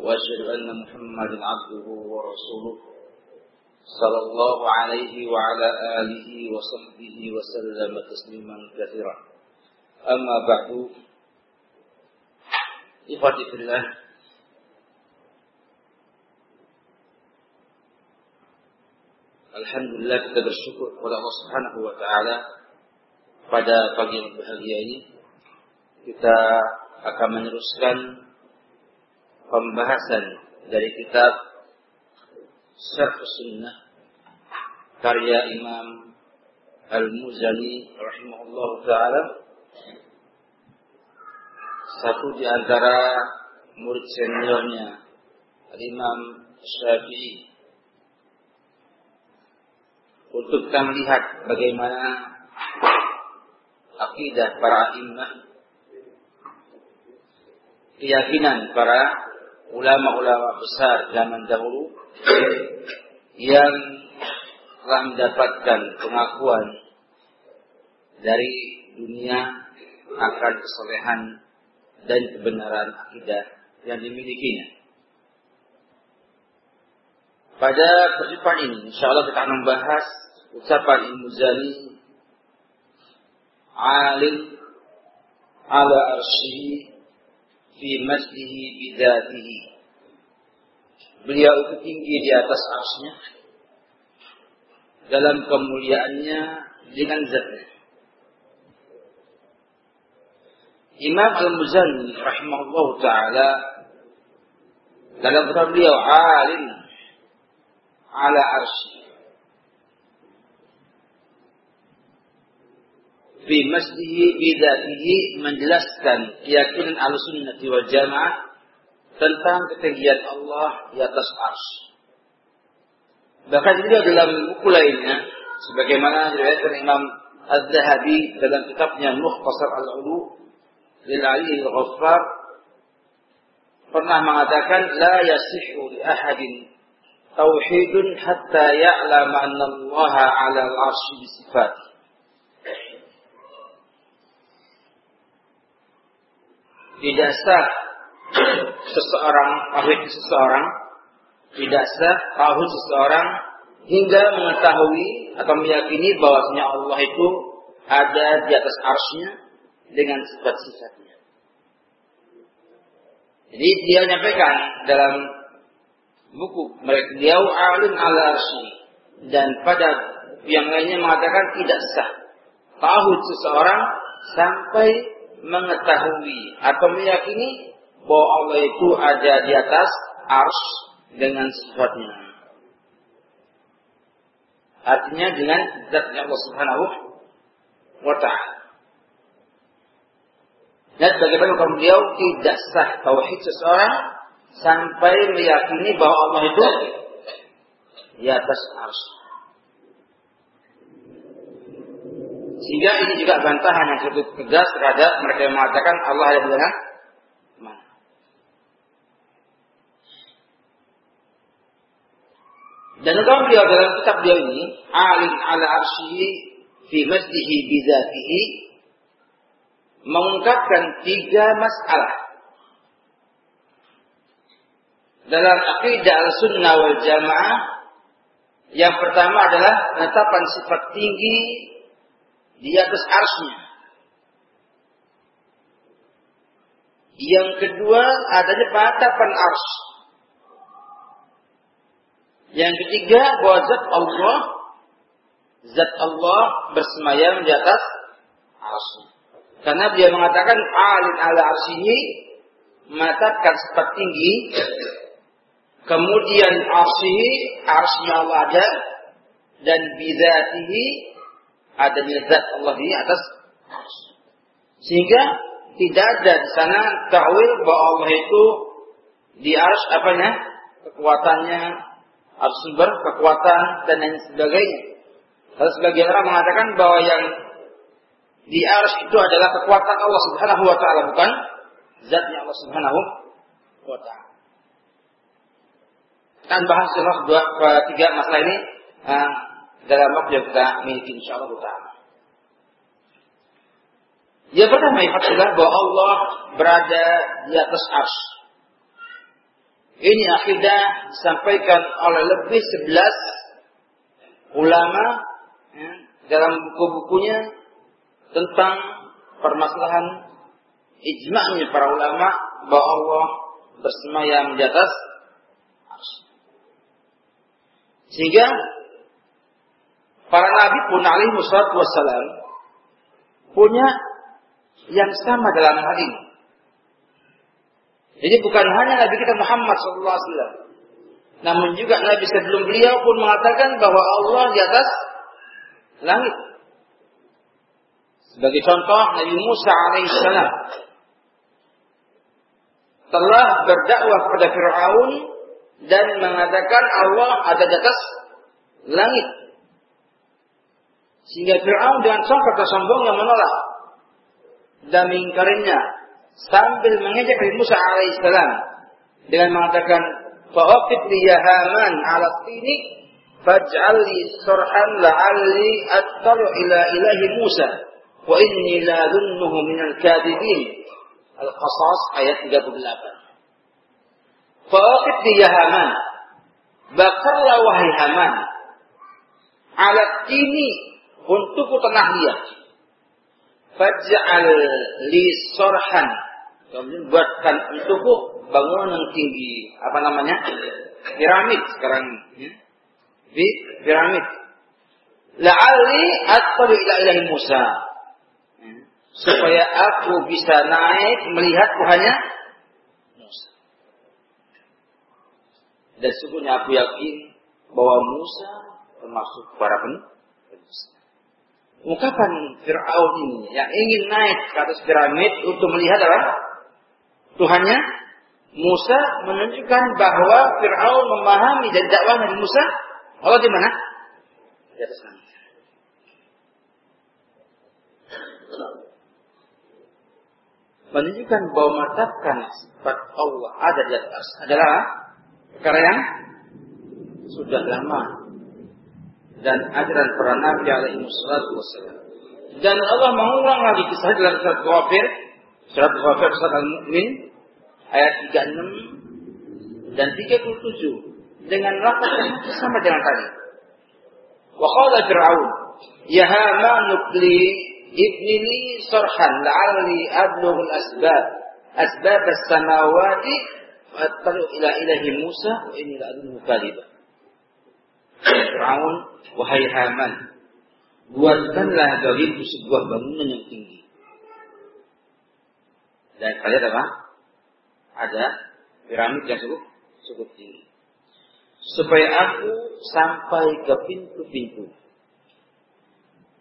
وأشهد أن محمدا عبده ورسوله صلى الله عليه وعلى آله وصحبه وسلم تسليما كثيرا. أما بعد إخوتي في الله الحمد لله كتب bersyukur kepada Allah Subhanahu wa taala pada pagi yang berbahagia ini. Kita akan meneruskan pembahasan dari kitab Syarh Sunnah karya Imam Al-Muzani rahimahullah taala. Satu di antara murid seniornya Imam Syafi'i. Untuk kita melihat bagaimana akidah para imam keyakinan para ulama-ulama besar zaman dahulu yang telah mendapatkan pengakuan dari dunia akan kesolehan dan kebenaran akidah yang dimilikinya. Pada perjumpaan ini, insya Allah kita akan membahas ucapan Ibnu Zali alim ala arsyihi fi masjihi bidatihi. Beliau itu tinggi di atas arsnya dalam kemuliaannya dengan zatnya. Imam Al-Muzani rahimahullah taala dalam kitab beliau alim ala arsy fi masjihi bidatihi menjelaskan keyakinan al-sunnah wal jamaah tentang ketinggian Allah di atas ars. Bahkan juga dalam buku lainnya, sebagaimana diriwayatkan Imam Az-Zahabi dalam kitabnya Mukhtasar Al-Ulu lil Al-Ghaffar pernah mengatakan la yasihu li ahadin tauhidun hatta ya'lama anna Allah 'ala al-'arsy bi sifatihi tidak sah seseorang tauhid seseorang tidak sah tauhid seseorang hingga mengetahui atau meyakini bahwasanya Allah itu ada di atas arsnya dengan sifat-sifatnya. Jadi dia menyampaikan dalam buku mereka dia alim ala arsy dan pada yang lainnya mengatakan tidak sah tauhid seseorang sampai mengetahui atau meyakini bahwa Allah itu ada di atas ars dengan sifatnya. Artinya dengan zatnya Allah Subhanahu wa taala. Dan bagaimana kalau beliau tidak sah tauhid seseorang sampai meyakini bahwa Allah itu di atas ars. Sehingga ini juga bantahan yang cukup tegas terhadap mereka yang mengatakan Allah ada di mana? Dan kalau beliau dalam kitab beliau ini, alim ala arsyihi fi masjihi bizatihi, mengungkapkan tiga masalah. Dalam akidah al-sunnah wal jamaah, yang pertama adalah penetapan sifat tinggi di atas arsnya. Yang kedua adanya batapan ars. Yang ketiga bahwa zat Allah zat Allah bersemayam di atas arsnya. Karena dia mengatakan alin ala arsihi mengatakan sifat tinggi kemudian arsihi arsnya ada dan bidatihi adanya zat Allah di atas sehingga tidak ada di sana takwil bahwa Allah itu di ars apanya kekuatannya, harus sumber kekuatan dan lain sebagainya. Kalau sebagian orang mengatakan bahwa yang di ars itu adalah kekuatan Allah Subhanahu wa taala bukan zatnya Allah Subhanahu wa taala. Kita bahas dua tiga masalah ini uh, dalam waktu yang kita miliki insyaallah taala. Yang pertama ikhtilaf bahwa Allah berada di atas ars. Ini akidah disampaikan oleh lebih sebelas ulama ya, dalam buku-bukunya tentang permasalahan ijma'nya para ulama bahwa Allah bersemayam di atas ars. Sehingga para nabi pun alaihi wassalam punya yang sama dalam hal ini. Jadi bukan hanya Nabi kita Muhammad SAW, namun juga Nabi sebelum beliau pun mengatakan bahwa Allah di atas langit. Sebagai contoh Nabi Musa alaihissalam telah berdakwah kepada Fir'aun dan mengatakan Allah ada di atas langit. Sehingga Fir'aun dengan sombong yang menolak dan mengingkarinya sambil mengejek Nabi Musa alaihissalam dengan mengatakan fa'aqid li ya Haman ala tini faj'al li surhan la'alli attalu ila ilahi Musa wa inni la dhunnuhu minal kadibin Al-Qasas ayat 38 Fa'aqid li ya Haman bakarlah wahai Haman ala tini untukku tanah liat Faj'al li sorhan. Kemudian buatkan untukku bangunan tinggi. Apa namanya? Piramid sekarang. Ya? Piramid. La'alli atfadu ila ilahi Musa. Ya? Supaya aku bisa naik melihat Tuhannya. Dan sungguhnya aku yakin bahwa Musa termasuk para penuh ungkapan Fir'aun ini yang ingin naik ke atas piramid untuk melihat apa? Tuhannya Musa menunjukkan bahwa Fir'aun memahami dan dakwah Nabi Musa Allah di mana? Di atas langit. Menunjukkan bahwa menetapkan sifat Allah ada di atas adalah perkara yang sudah lama dan ajaran para nabi alaihi wassalam. Dan Allah mengulang lagi kisah dalam surat Ghafir, surat Ghafir surat Al-Mu'min ayat 36 dan 37 dengan lafaz yang sama dengan tadi. Wa qala Fir'aun, "Ya Haman ibni li sarhan la'alli ablugh al-asbab asbab as-samawati fa ila ilahi Musa wa inni la'adunhu kadhiba." Fir'aun, wahai Haman, buatkanlah bagiku sebuah bangunan yang tinggi. Dan kalian apa? Ada piramid yang cukup cukup tinggi. Supaya aku sampai ke pintu-pintu.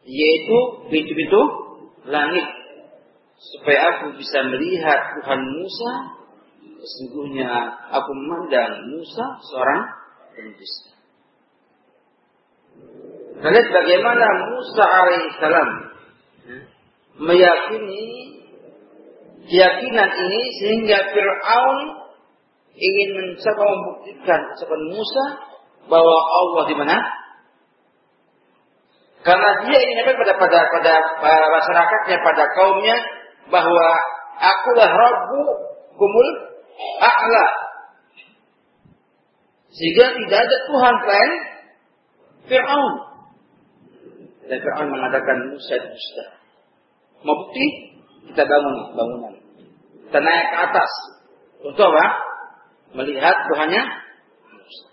Yaitu pintu-pintu langit. Supaya aku bisa melihat Tuhan Musa. Sesungguhnya aku memandang Musa seorang penulis. Kita lihat bagaimana Musa alaihissalam meyakini keyakinan ini sehingga Fir'aun ingin mencoba membuktikan kepada Musa bahwa Allah di mana? Karena dia ingin apa pada pada pada, masyarakatnya, pada kaumnya bahwa akulah Rabbu kumul a'la. Sehingga tidak ada Tuhan selain Fir'aun. Dan Fir'aun mengatakan Musa dusta. Mau bukti? Kita bangun bangunan. Kita naik ke atas. Untuk apa? Melihat Tuhannya Musa.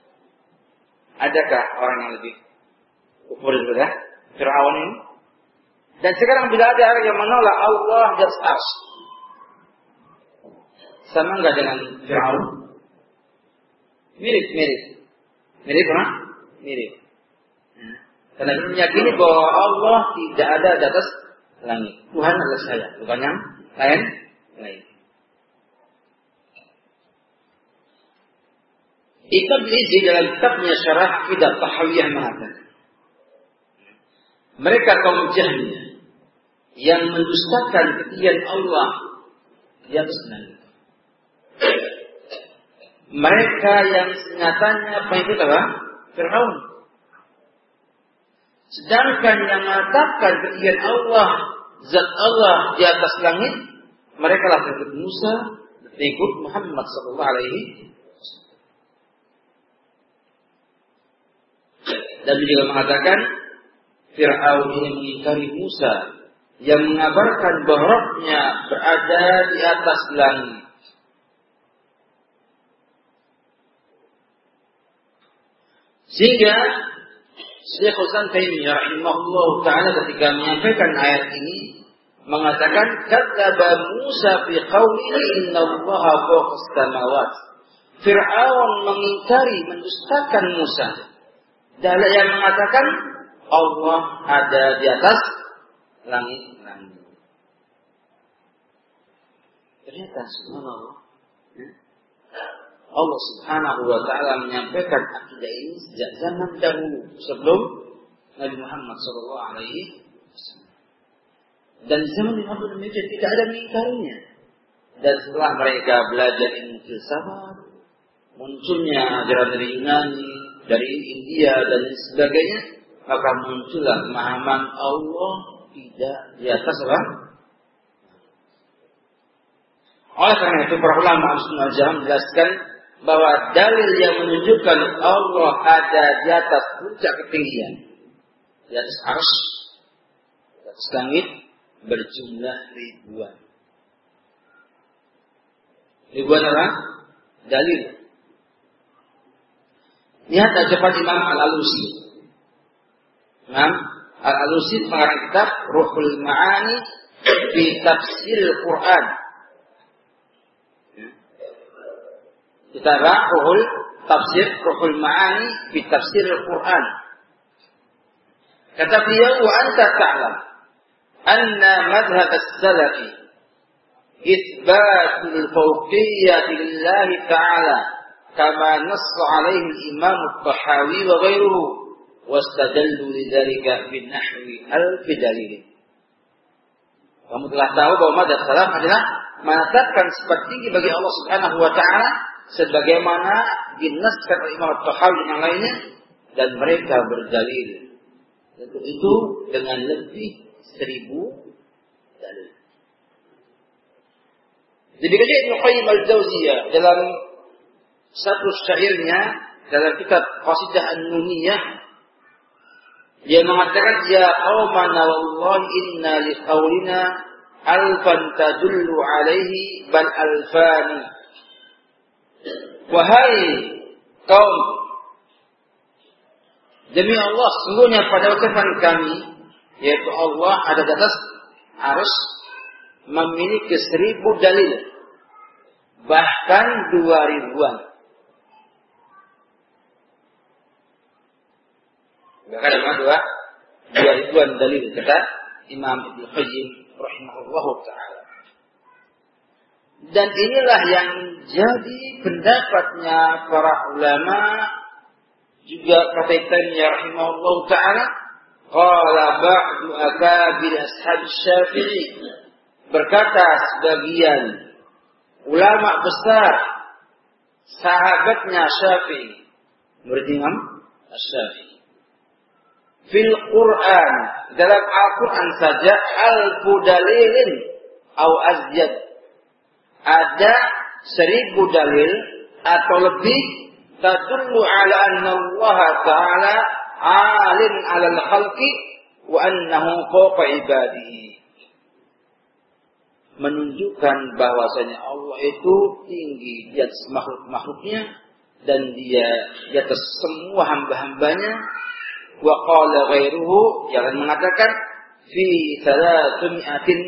Adakah orang yang lebih kufur daripada Fir'aun ini? Dan sekarang bila ada orang yang menolak Allah dan. Sama enggak dengan Fir'aun? Mirip, mirip. Mirip apa? Mirip. Karena kita meyakini bahwa Allah tidak ada di atas langit. Tuhan adalah saya, bukan yang lain. lain. Ibn Izi dalam kitabnya Syarah Kitab Tahawiyah mengatakan, mereka kaum jahiliyah yang mendustakan ketinggian Allah di atas langit. Mereka yang senyatanya pengikut apa? Fir'aun. Sedangkan yang mengatakan ketinggian Allah, zat Allah di atas langit, mereka lah pengikut Musa, pengikut Muhammad Sallallahu Alaihi Dan juga mengatakan Fir'aun ini mengingkari Musa yang mengabarkan bahwa berada di atas langit. Sehingga Syekh Hasan Taimiyah rahimahullah taala ketika menyampaikan ayat ini mengatakan kata Musa fi qawlihi Allah fawqa samawat. Fir'aun mengingkari mendustakan Musa. Dan yang mengatakan Allah ada di atas langit-langit. Ternyata subhanallah. Ya. Allah subhanahu wa ta'ala menyampaikan akidah ini sejak zaman dahulu. Sebelum Nabi Muhammad sallallahu alaihi. Dan zaman demikian tidak ada mengingkarinya. Dan setelah mereka belajar ilmu filsafat, munculnya ajaran dari Yunani, dari India dan sebagainya, maka muncullah pemahaman Allah tidak di atas apa? Oleh karena itu para ulama Jaham menjelaskan bahwa dalil yang menunjukkan Allah ada di atas puncak ketinggian, di atas ars, di atas langit berjumlah ribuan. Ribuan apa? Dalil. Lihat cepat Imam Al-Alusi. Imam Al-Alusi mengarang kitab Ruhul Ma'ani di tafsir Al-Quran. Kita Ruhul tafsir Ruhul Ma'ani di tafsir Al-Quran. Kata beliau, wa anta ta'lam anna madhhab as-salafi إثبات الفوقية لله تعالى كما نص عليه الإمام الطحاوي وغيره واستدلوا لذلك بالنحو ألف دليل kamu telah tahu bahwa madhab salaf adalah menetapkan sifat tinggi bagi Allah Subhanahu wa taala sebagaimana dinaskan oleh Imam Tahawi dan yang lainnya dan mereka berdalil. Untuk itu dengan lebih seribu dalil. Jadi kerja Ibnu Qayyim al-Jauziyah dalam satu syairnya dalam kitab Qasidah An-Nuniyah dia mengatakan ya qaumana wallahi inna li qawlina alfan tadullu alaihi bal alfani wahai kaum demi Allah sungguhnya pada ucapan kami yaitu Allah ada di atas harus memiliki seribu dalil bahkan dua ribuan Bahkan dua dua ribuan dalil kata Imam Ibnu Qayyim rahimahullah taala. Dan inilah yang jadi pendapatnya para ulama juga kata Taimiyah rahimahullah taala. Qala ba'du akabir ashab Syafi'i. Berkata sebagian ulama besar sahabatnya Syafi'i. Murid Imam Syafi'i. Fil Quran dalam Al-Quran saja alfu dalilin au azjad ada seribu dalil atau lebih tadullu ala anna Allah Ta'ala alin ala al-khalqi wa annahu fawqa ibadihi. Menunjukkan bahwasanya Allah itu tinggi di atas makhluk-makhluknya dan dia di atas semua hamba-hambanya. Wa qala ghairuhu jangan mengatakan fi salatumi'atin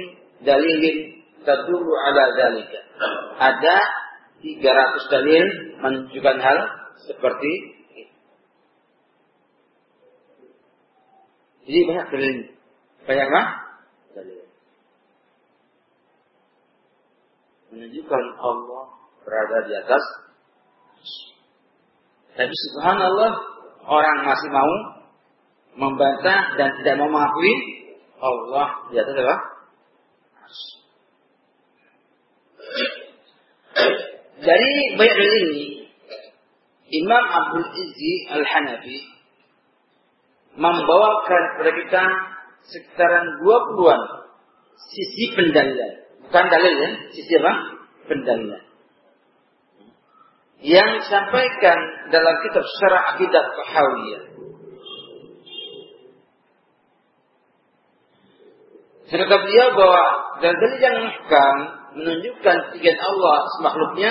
dalilin tadullu ala dalika. Ada 300 dalil menunjukkan hal seperti itu. Jadi banyak dalil. Banyak apa? Dalil. Menunjukkan Allah berada di atas Tapi subhanallah orang masih mau membantah dan tidak mau mengakui Allah di atas apa? Dari banyak ini, Imam Abdul Izzi Al-Hanafi membawakan kepada kita sekitaran dua puluhan sisi pendalilan. Bukan dalil ya, sisi apa? Pendalilan. Yang disampaikan dalam kitab Syarah Akidah Tahawiyah. Kata beliau bahwa dalil yang muhkam menunjukkan tiga Allah makhluknya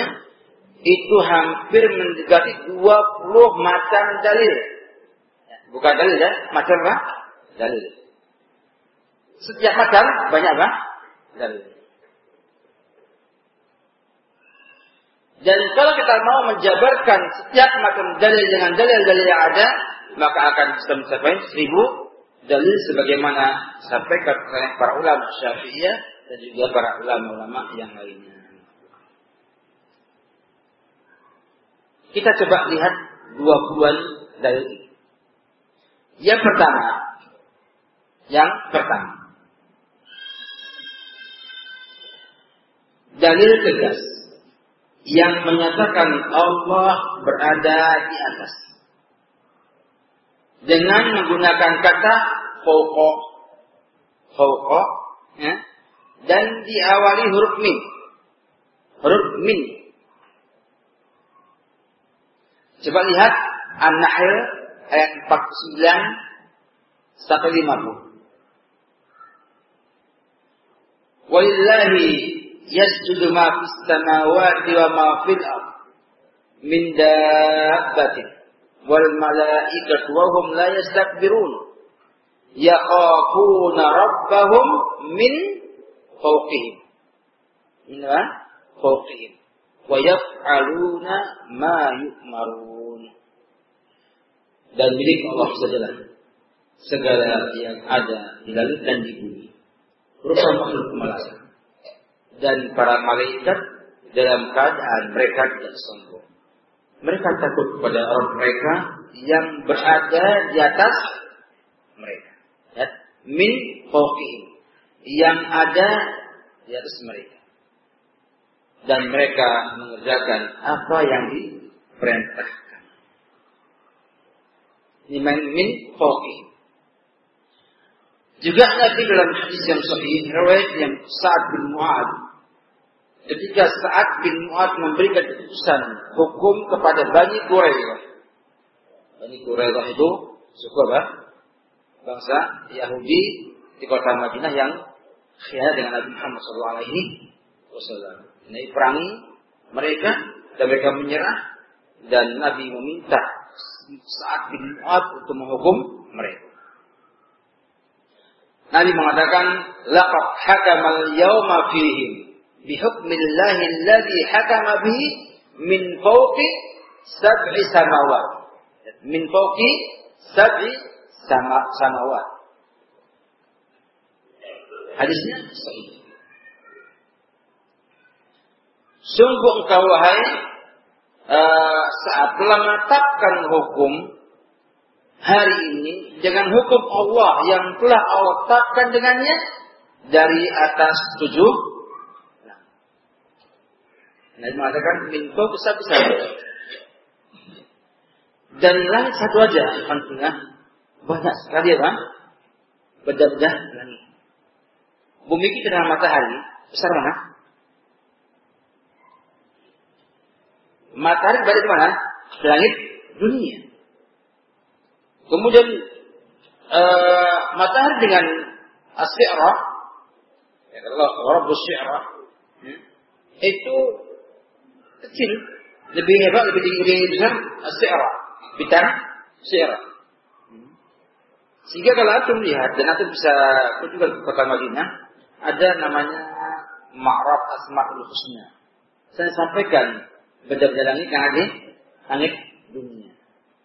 itu hampir mendekati 20 macam dalil. Bukan dalil ya, macam apa? Dalil. Setiap macam banyak apa? Dalil. Dan kalau kita mau menjabarkan setiap macam dalil dengan dalil-dalil yang ada, maka akan bisa mencapai seribu dalil sebagaimana disampaikan oleh para ulama Syafi'iyah dan juga para ulama-ulama yang lainnya. Kita coba lihat dua bulan dalil ini. Yang pertama, yang pertama, dalil tegas yang menyatakan Allah berada di atas. Dengan menggunakan kata pokok pokok ya, dan diawali huruf min. Huruf min Coba lihat An-Nahl ayat 49 sampai 50. Walillahi yasjudu ma fis samawati wa ma fil ard min dabbatin wal malaikatu wa hum la yastakbirun. Yakhafuna rabbahum min fawqihim. Min fawqihim. Wa yaf'aluna ma yu'marun dan milik Allah sajalah. Segala yang ada di langit dan di bumi. Berupa makhluk pemalasan. Dan para malaikat dalam keadaan mereka tidak sombong. Mereka takut kepada orang mereka yang berada di atas mereka. Ya. min fawqihim yang ada di atas mereka. Dan mereka mengerjakan apa yang diperintahkan liman min fawqih. Juga Nabi dalam hadis yang sahih riwayat yang Sa'ad bin Mu'ad ketika Sa'ad bin Mu'ad memberikan keputusan hukum kepada Bani Quraidah. Bani Quraidah itu suku apa? Bangsa Yahudi di kota Madinah yang khianat dengan Nabi Muhammad SAW. Ini perangi mereka dan mereka menyerah dan Nabi meminta saat bin Mu'ad untuk menghukum mereka. Nabi mengatakan, laqad hakamal yawma fihim bihukmillahi alladhi hakama bihi min fawqi sab'i samawat. Min fawqi sab'i sama samawat. Hadisnya sahih. Sungguh engkau wahai saat telah menetapkan hukum hari ini dengan hukum Allah yang telah Allah tetapkan dengannya dari atas tujuh. Nah, mengatakan minko besar besar. Dan langit satu aja akan punya banyak sekali ya bang. Bedah-bedah langit. Bumi kita dengan matahari besar mana? Matahari berada di mana? Langit dunia. Kemudian uh, matahari dengan asyara, ya Allah Rabbus Syi'rah, hmm, itu kecil, lebih hebat, lebih tinggi, lebih besar asyara, bintang syi'rah. Hmm. Sehingga kalau antum lihat dan antum bisa kunjungan ke kota Madinah, ada namanya Ma'raf Asmaul Husna. Saya sampaikan beda-beda langit yang ada langit dunia.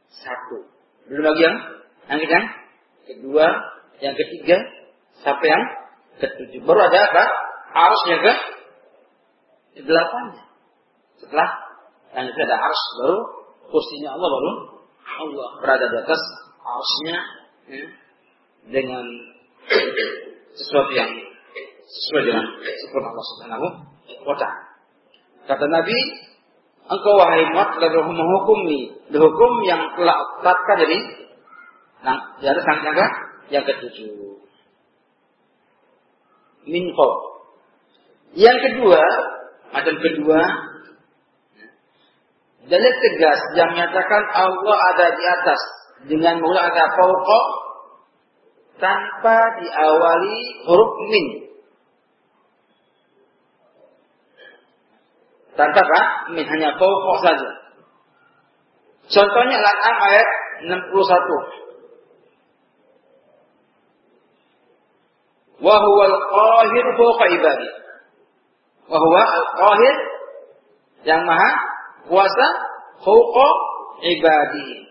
Satu. Belum lagi yang langit yang kedua, yang ketiga, sampai yang ketujuh. Baru ada apa? Arusnya ke delapan. Setelah langit ada arus baru kursinya Allah baru Allah berada di atas arsnya ya, dengan sesuatu yang sesuai dengan sifat Allah Subhanahu wa. Kata Nabi, engkau wahai Muhammad telah menghukumi hukum yang telah tetapkan dari nah, di atas yang, yang ketujuh. Minko. Yang kedua, macam kedua, dalil tegas yang menyatakan Allah ada di atas dengan menggunakan pokok tanpa diawali huruf min. Tanpa? Min hanya pokok saja. Contohnya Al-An'am ayat 61. Wa huwa al-qahir fawqa ibadi. Wa huwa al-qahir yang maha kuasa fawqa ibadi.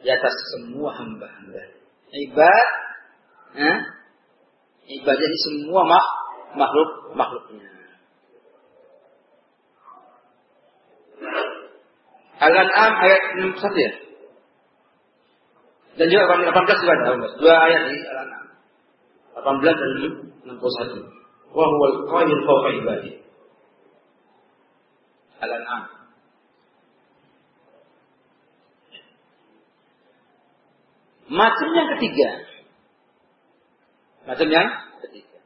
Di atas semua hamba-hamba. Ibad eh? ibadah ini semua mak makhluk makhluknya. Al-An'am ayat 61 ya. Dan juga 18 juga ada. Dua ayat di Al-An'am. 18 dan 61. Wa huwa al-qahir fawqa ibadi. Al-An'am. Macam yang ketiga. Macam yang ketiga.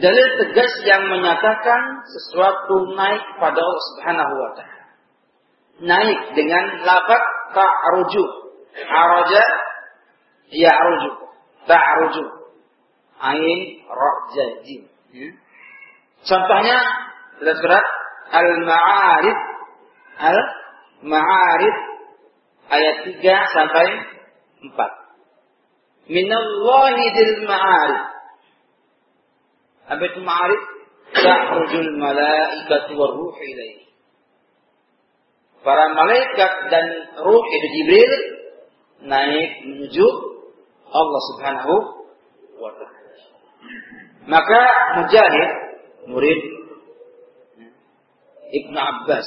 Dalil tegas yang menyatakan sesuatu naik pada Allah Subhanahu wa taala naik dengan lafaz ta'ruju. Araja ya'ruju. Ta'ruju. Ain ra jim. Ya. Contohnya dalam surat Al-Ma'arij Al-Ma'arij ayat 3 sampai 4. Minallahi dil ma'arij. Apa itu ma'arij? Ta'rujul malaikatu warruhu ilaihi para malaikat dan ruh itu Jibril naik menuju Allah Subhanahu wa taala. Maka Mujahid murid Ibnu Abbas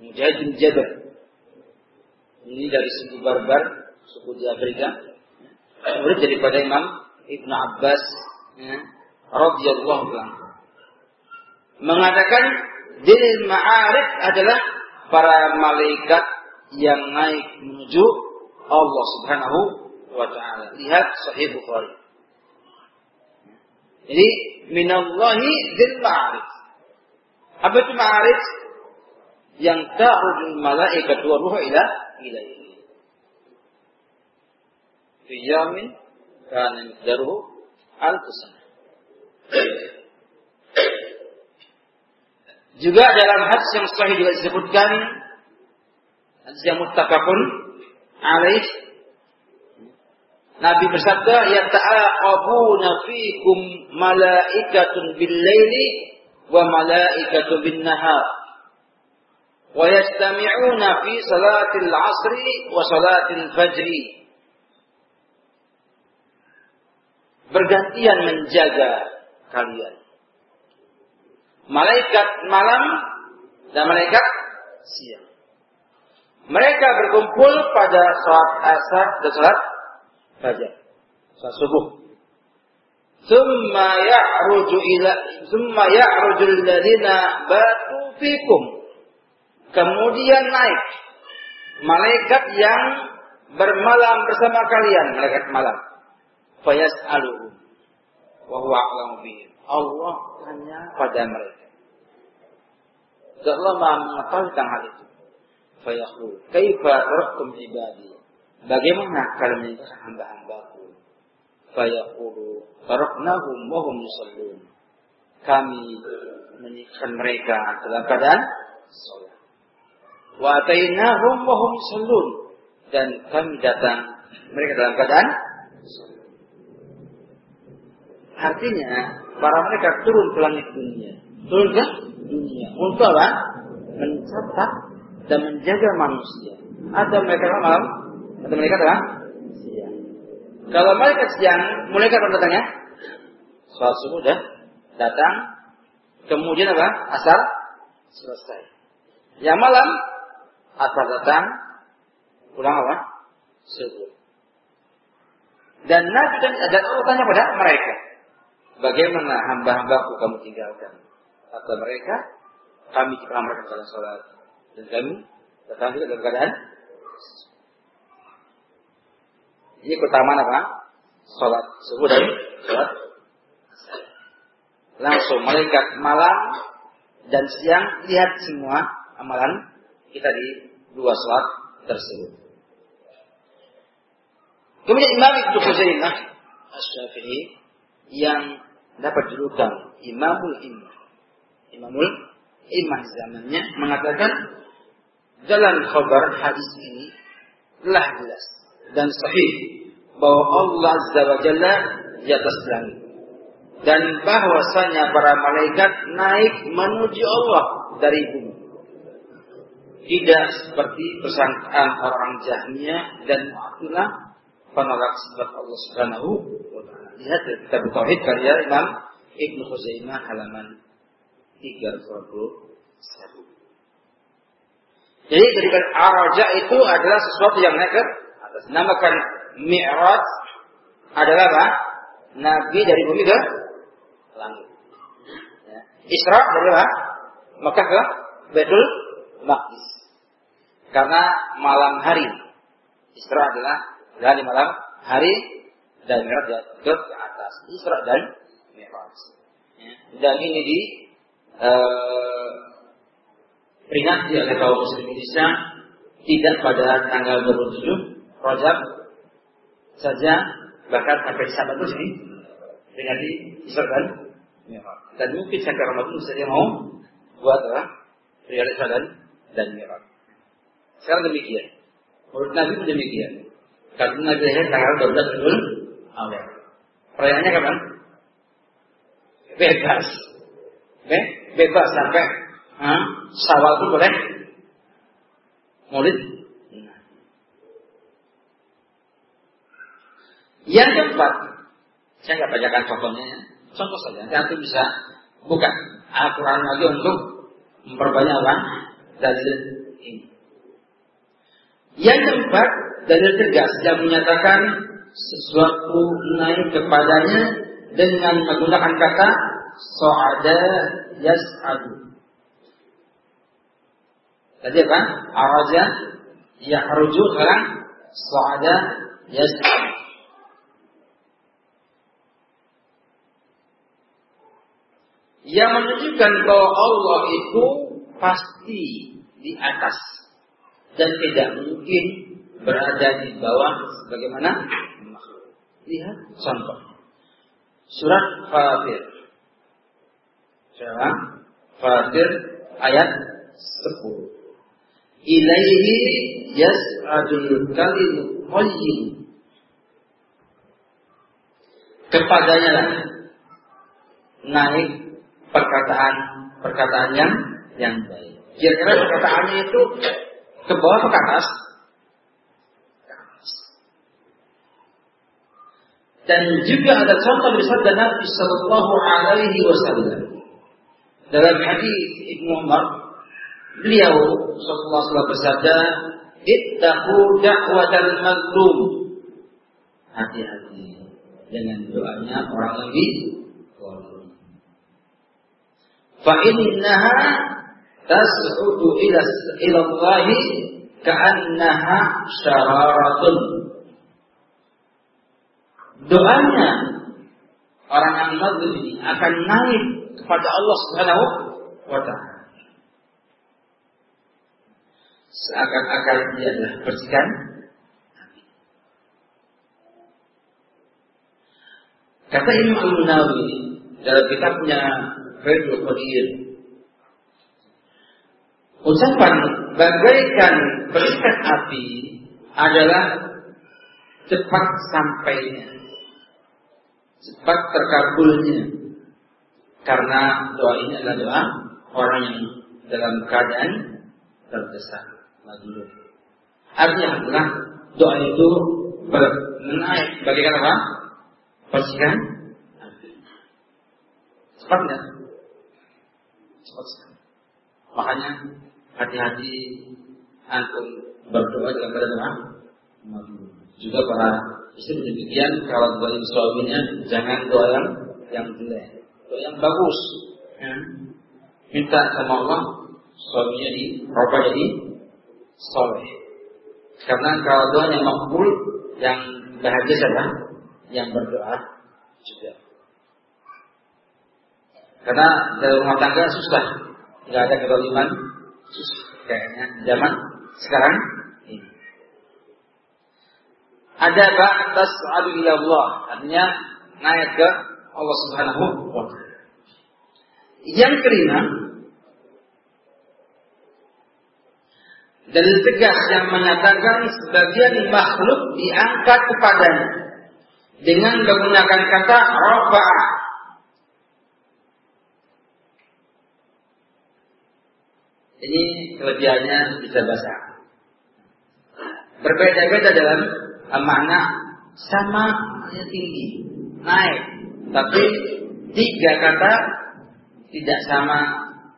Mujahid bin Jabal ini dari suku Barbar, suku di Afrika. Murid daripada Imam Ibnu Abbas ya, radhiyallahu anhu. Mengatakan dalil ma'arif adalah para malaikat yang naik menuju Allah Subhanahu wa taala. Lihat Sahih Bukhari. Jadi minallahi dzil ma'arif. Apa itu ma'arif? Yang ta'rujul malaikat wa ruh ila ilaihi. Fi yamin kana miqdaruhu alf Juga dalam hadis yang sahih juga disebutkan hadis yang muttafaqun alaih Nabi bersabda ya ta'aqabuna fikum malaikatun bil laili wa malaikatun bin nahar wa yastami'una fi salatil asri wa salatil fajri. Bergantian menjaga kalian malaikat malam dan malaikat siang. Mereka berkumpul pada saat asar dan salat fajar, salat subuh. Kemudian naik malaikat yang bermalam bersama kalian, malaikat malam. Fayas'aluhum wa huwa bihim. Allah tanya pada mereka. Allah maha mengetahui tentang hal itu. Fayaqul, kaifa taraktum ibadi? Bagaimana kalian meninggalkan hamba-hambaku? Fayaqulu, taraknahum wa hum yusallun. Kami meninggalkan mereka dalam keadaan salat. Wa atainahum wa hum yusallun. Dan kami datang mereka dalam keadaan salat. Artinya, para mereka turun ke langit dunia. Turun ke dunia. Untuk apa? Mencatat dan menjaga manusia. Ada mereka malam, ada mereka adalah siang. Kalau mereka siang, mulai kapan datangnya? Soal subuh sudah datang. Kemudian apa? Asar selesai. Ya malam asal datang pulang apa? Subuh. Dan Nabi dan, Allah tanya pada mereka, bagaimana hamba-hambaku kamu tinggalkan? Kata mereka, kami pernah mereka dalam sholat dan kami datang juga dalam keadaan ini keutamaan apa? Sholat subuh dan sholat langsung malaikat malam dan siang lihat semua amalan kita di dua sholat tersebut. Kemudian Imam Ibnu Khuzaimah Asy-Syafi'i yang dapat julukan Imamul Imam. Imamul Imam zamannya mengatakan dalam khabar hadis ini telah jelas dan sahih bahwa Allah Azza wa Jalla di atas langit dan bahwasanya para malaikat naik menuju Allah dari bumi. Tidak seperti persangkaan orang Jahmiyah dan Mu'tazilah penolak sifat Allah Subhanahu wa taala. Lihat kitab tauhid karya Imam Ibnu Khuzaimah halaman 31. Jadi ketika araja itu adalah sesuatu yang naik ke atas. Namakan Mi'raj adalah apa? Nabi dari bumi ke langit. Ya. Isra dari apa? Mekah ke Betul Maqdis. Karena malam hari. Isra adalah dari malam hari dan Mi'raj ke atas. Isra dan Mi'raj. Dan ini di uh, peringati oleh kaum muslim Indonesia tidak pada tanggal 27 Rajab saja bahkan sampai sabat itu sini peringati Isra dan Mi'raj. Dan mungkin sampai Ramadan saja mau buat apa? Peringati Isra dan dan Mi'raj. Sekarang demikian. Menurut Nabi demikian. Karena Nabi tanggal 12 Awal. Perayaannya kapan? Bebas. Be bebas sampai Hah? Sawal itu boleh? Maulid? Nah. Yang keempat, saya nggak bacakan contohnya, ya. contoh saja. Nanti bisa buka Al-Quran lagi untuk memperbanyak apa? Dalil ini. Yang keempat, dalil tegas yang menyatakan sesuatu naik kepadanya dengan menggunakan kata so'ada yas'adu. Tadi apa? Araja yahruju sekarang so'ada yas'ad. Yang menunjukkan bahwa Allah itu pasti di atas dan tidak mungkin berada di bawah sebagaimana. Lihat contoh. Surat Fatir. Surat Fatir ayat 10 ilaihi yas'adul kalimu qayyim kepadanya lah naik perkataan perkataan yang yang baik. Kira-kira perkataannya itu ke bawah atau ke atas? Dan juga ada contoh dari sabda Nabi Sallallahu Alaihi Wasallam dalam hadis Ibnu Umar Beliau Rasulullah SAW bersabda, "Ittaqu da'watal mazlum." Hati-hati dengan doanya orang yang dizalimi. Fa innaha tas'udu ila ila Allah ka'annaha syararatun. Doanya orang yang mazlum ini akan naik kepada Allah Subhanahu wa taala. Seakan-akan dia adalah percikan. Kata Imam Al-Munawi dalam kitabnya Faidul Qadir Ucapan bagaikan percikan api adalah cepat sampainya cepat terkabulnya karena doa ini adalah doa orang yang dalam keadaan terdesak majnun. Artinya adalah doa itu menaik bagaikan apa? Percikan Cepat nggak? Cepat sekali. Makanya hati-hati antum berdoa dalam keadaan Juga para istri demikian kalau bagi suaminya jangan doa yang yang jelek, doa yang bagus. Ya. Minta sama Allah suaminya di roba jadi soleh. Karena kalau doanya makbul yang bahagia siapa? Yang berdoa juga. Karena dalam rumah tangga susah, nggak ada kedoliman, susah. Kayaknya zaman sekarang. Ada batas adu ila Allah, artinya naik ke Allah Subhanahu wa taala. Yang kelima, dalil tegas yang menyatakan sebagian makhluk diangkat kepadanya dengan menggunakan kata rafa'a. Ini kelebihannya bisa bahasa. Berbeda-beda dalam makna sama tinggi, naik. Tapi tiga kata tidak sama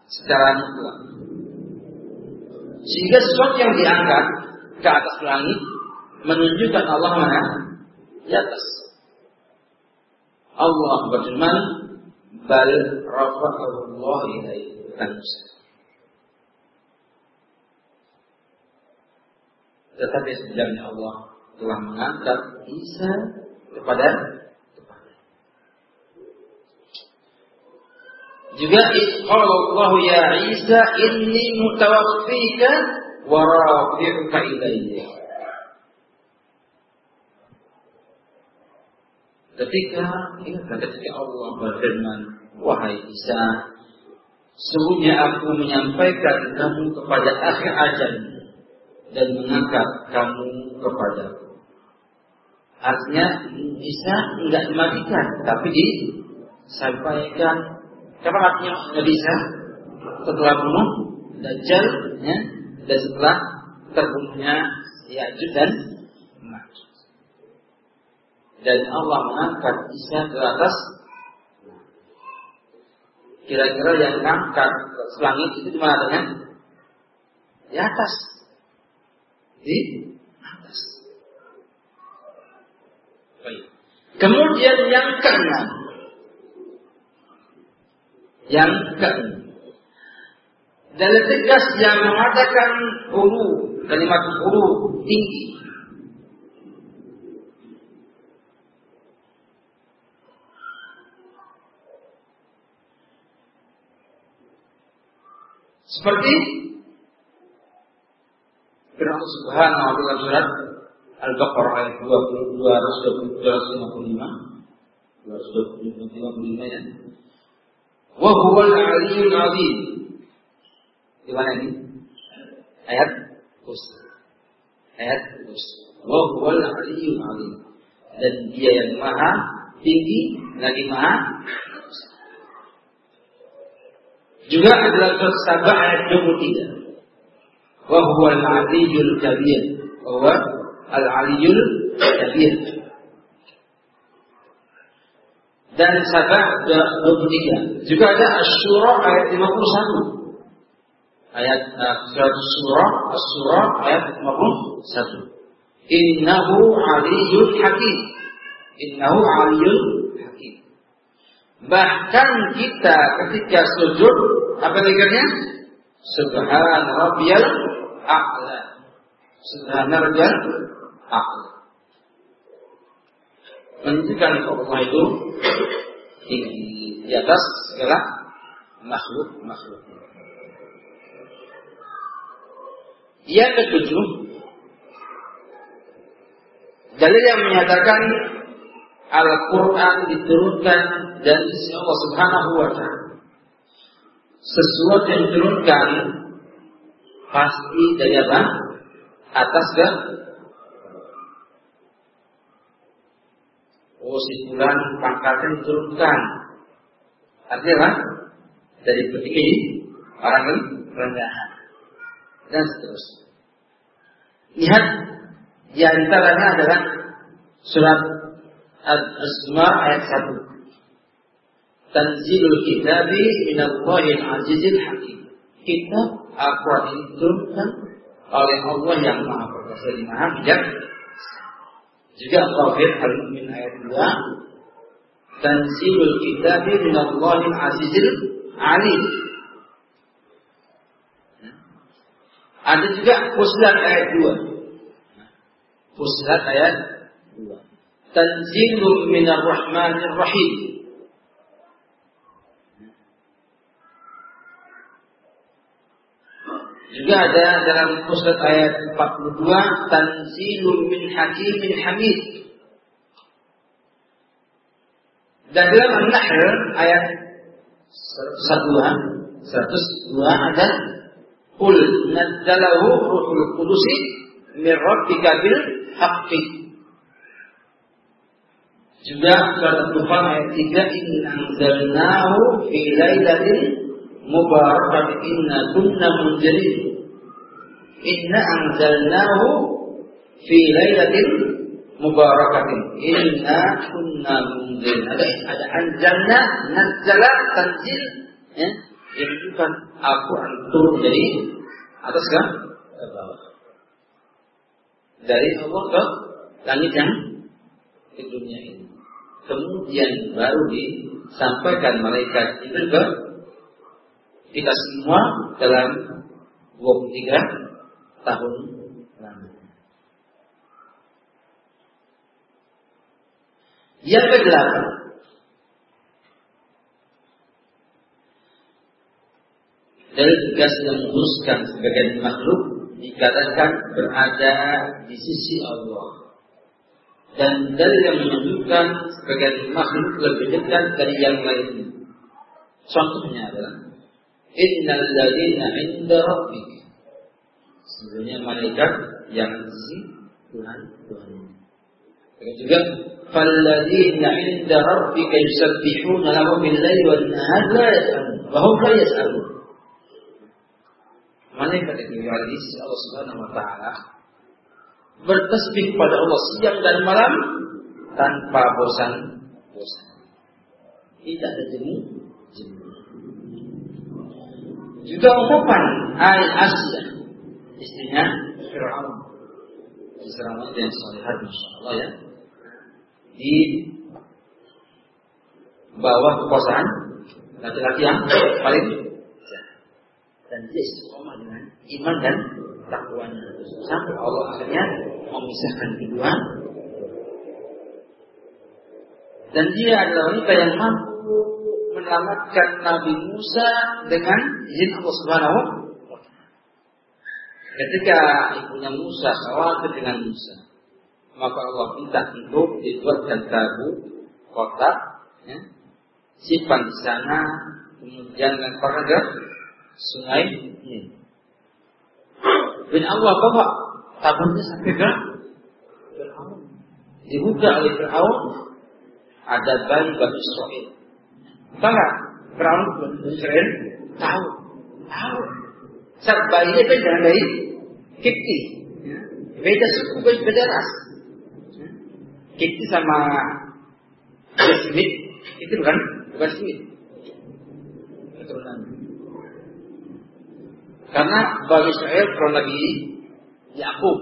secara mutlak. Sehingga sesuatu yang diangkat ke atas langit menunjukkan Allah mana? Di atas. Allah berfirman, "Bal rafa'allahu ilaihi Tetapi sebenarnya Allah telah mengangkat Isa kepada Juga Allah ya Isa inni mutawaffika wa ilayya. Ketika ingatlah ketika Allah berfirman, wahai Isa, sesungguhnya aku menyampaikan kamu kepada akhir ajal dan mengangkat kamu kepadaku. Artinya Isa tidak dimatikan, tapi disampaikan Kapan artinya Nabi Isa? Setelah bunuh Dajjal ya, dan setelah terbunuhnya Ya'juj dan Ma'juj. Dan Allah mengangkat Isa ke atas kira-kira yang ngangkat ke langit itu di mana kan? Di atas. Di Kemudian yang keenam yang keenam. Dalil tegas yang mengatakan hulu, kalimat hulu tinggi. Seperti Firman Subhanahu wa taala surat Al-Baqarah ayat 255 255 255 ya wa huwal aliyyul azim. Di mana ini? Ayat kus. Ayat kus. Wa huwal aliyyul azim. Dan dia yang maha tinggi lagi maha juga adalah Sabah ayat 23. Wa huwal aliyyul kabir. Wa al aliyyul kabir. dan Sabah 23. Juga ada Asyura ayat 51. Ayat uh, surat surah Asyura ayat 51. Innahu aliyyul hakim. Innahu aliyyul hakim. Bahkan kita ketika sujud apa dikirnya? Subhan rabbiyal a'la. Subhan rabbiyal a'la menunjukkan Allah itu tinggi di atas segala makhluk makhluk. Yang ketujuh, dalil yang menyatakan Al-Quran diturunkan dan Allah Subhanahu wa Ta'ala. Sesuatu yang diturunkan pasti dari apa? Atas ke Oh si bulan pangkatnya diturunkan. Artinya apa? Dari petinggi orang rendahan. Dan seterusnya. Lihat di antaranya adalah surat Al-Zumar ayat 1. Tanzilul kitabi minallahil azizil hakim. Kitab Al-Quran diturunkan oleh Allah yang Maha Perkasa dan Maha Bijak. Juga Al-Mu'min ayat 2 Tanzilul kitab min Allahil Azizil Alim. Ada juga Fusilat ayat 2. Fusilat ayat 2. Tanzilul minar rahmanir rahim. Juga ada dalam Fusilat ayat 42 Tanzilul min hakimin hamid. Dan dalam An-Nahl ayat 102 102 ada Qul nazzalahu ruhul qudusi min rabbika haqqi. Juga surat Dukhan ayat 3 Inna anzalnahu fi lailatin mubarakatin inna kunna munzirin. Inna anzalnahu fi lailatin mubarakatin inna kunna munzirin. Ada ada anzalna, nazzala, tanzil ya ini bukan Al-Quran turun dari atas bawah. Dari Allah ke langit yang di dunia ini. Kemudian baru disampaikan malaikat itu ke kita semua dalam 23 tahun Yang kedelapan, dari tugas yang menguruskan sebagian makhluk dikatakan berada di sisi Allah. Dan dari yang menunjukkan sebagian makhluk lebih dekat dari yang lain. Contohnya adalah Innal ladina inda rabbik. Sebenarnya malaikat yang sisi Tuhan Tuhan. Dan juga falladzina inda rabbika yusabbihuna lahu bil laili wan yas'alun. Wa hum la yas'alun malaikat yang di sisi Allah Subhanahu wa taala bertasbih kepada Allah siang dan malam tanpa bosan bosan. Tidak ada jemu. Juga umuman Al Asia istrinya. Fir'aun. Wanita yang salihat Masya Allah ya. Di bawah kekuasaan laki-laki yang paling dan dia istiqomah dengan iman dan takwanya sampai Allah akhirnya memisahkan kedua. Dan dia adalah wanita yang mampu menyelamatkan Nabi Musa dengan izin Allah Subhanahu Ketika ibunya Musa khawatir dengan Musa, maka Allah minta untuk dibuatkan tabut kotak, ya, simpan di sana, kemudian lemparkan ke sungai ini. Dan Allah bawa tabunnya sampai ke Fir'aun. Dibuka oleh Fir'aun ada bayi Bani Israel. Nggak? Fir'aun Israel tahu, tahu. Itu jangan bayi Kipti. Beda suku, beda ras. Kipti sama Smith itu bukan bukan Smith. Karena bagi Israel Nabi Yakub.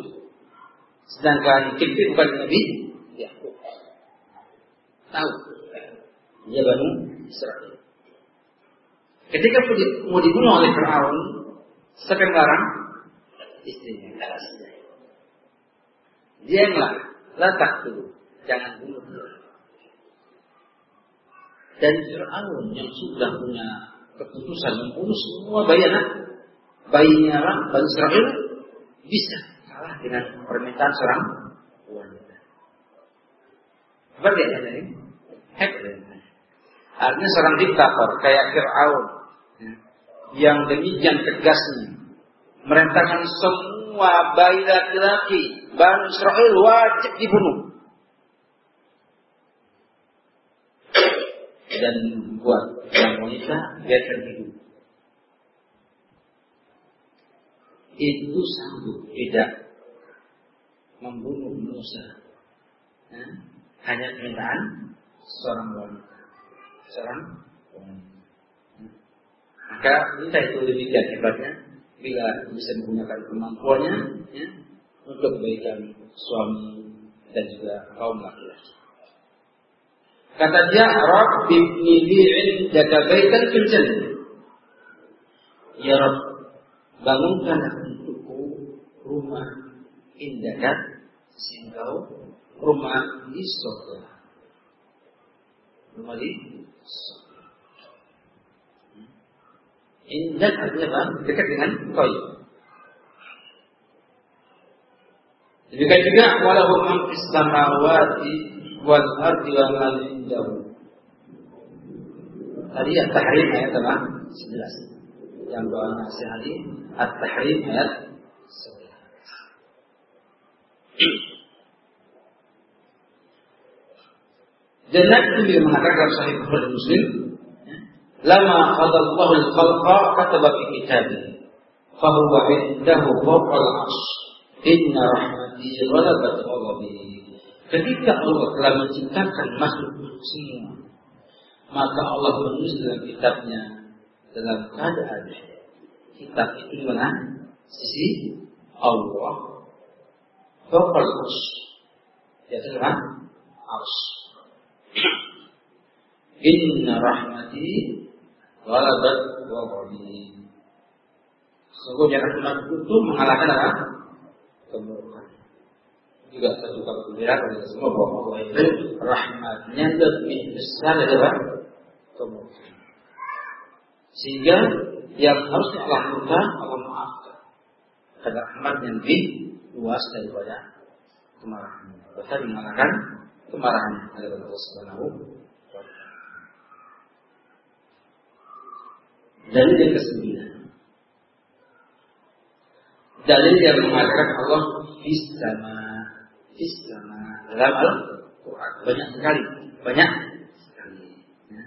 Sedangkan Kipti bukan Nabi Yakub. Tahu. Dia Bani Israel. Ketika mau dibunuh oleh Fir'aun, sekarang istrinya Dia yang letak dulu, jangan bunuh. Dan Fir'aun yang sudah punya keputusan membunuh semua bayi anak bayinya orang Bani Israel bisa kalah dengan permintaan seorang wanita. Apa ini? Artinya seorang diktator kayak Fir'aun ya, yang demikian tegasnya merintahkan semua bayi laki-laki Bani Israel wajib dibunuh. Dan buat yang wanita biarkan hidup. itu sanggup tidak membunuh Musa. Ya? Hanya permintaan seorang wanita. Seorang? Maka minta itu demikian hebatnya bila bisa menggunakan kemampuannya ya, untuk kebaikan suami dan juga kaum laki-laki. Kata dia, Rabbi ibni jaga baitan fil Ya Rabb, bangunkan untukku rumah indah dan rumah di surga. Di surga. Indah artinya apa? Dekat dengan koi. Demikian juga walau man fis samawati wal ardi wa man indahu. Tadi at-tahrim ayat apa? 11. Yang doa nasihati at-tahrim ayat 11. Dan Nabi mengatakan sahih Bukhari Muslim lama qadallahu al-khalqa kataba fi kitabih fahuwa indahu fawqa al-'arsy inna rahmati ghalabat ghadabi ketika Allah telah menciptakan makhluk semua maka Allah menulis dalam kitabnya dalam keadaan kitab itu mana? Sisi Allah. Fawqa al-'arsy. Di atas? Inna rahmati Walabat wa ghadi. Sesungguhnya rahmat itu mengalahkan apa? Keburukan. Juga satu kabar gembira kepada semua bahwa Allah itu rahmatnya lebih besar dari apa? Keburukan. Sehingga yang harusnya Allah murka, Allah maafkan. Karena rahmat yang lebih luas daripada kemarahan. Bahkan mengalahkan kemarahan dari Allah Subhanahu Dalil yang kesembilan. Dalil yang mengatakan Allah fis sama fis sama dalam Al-Quran banyak sekali, banyak sekali. Ya.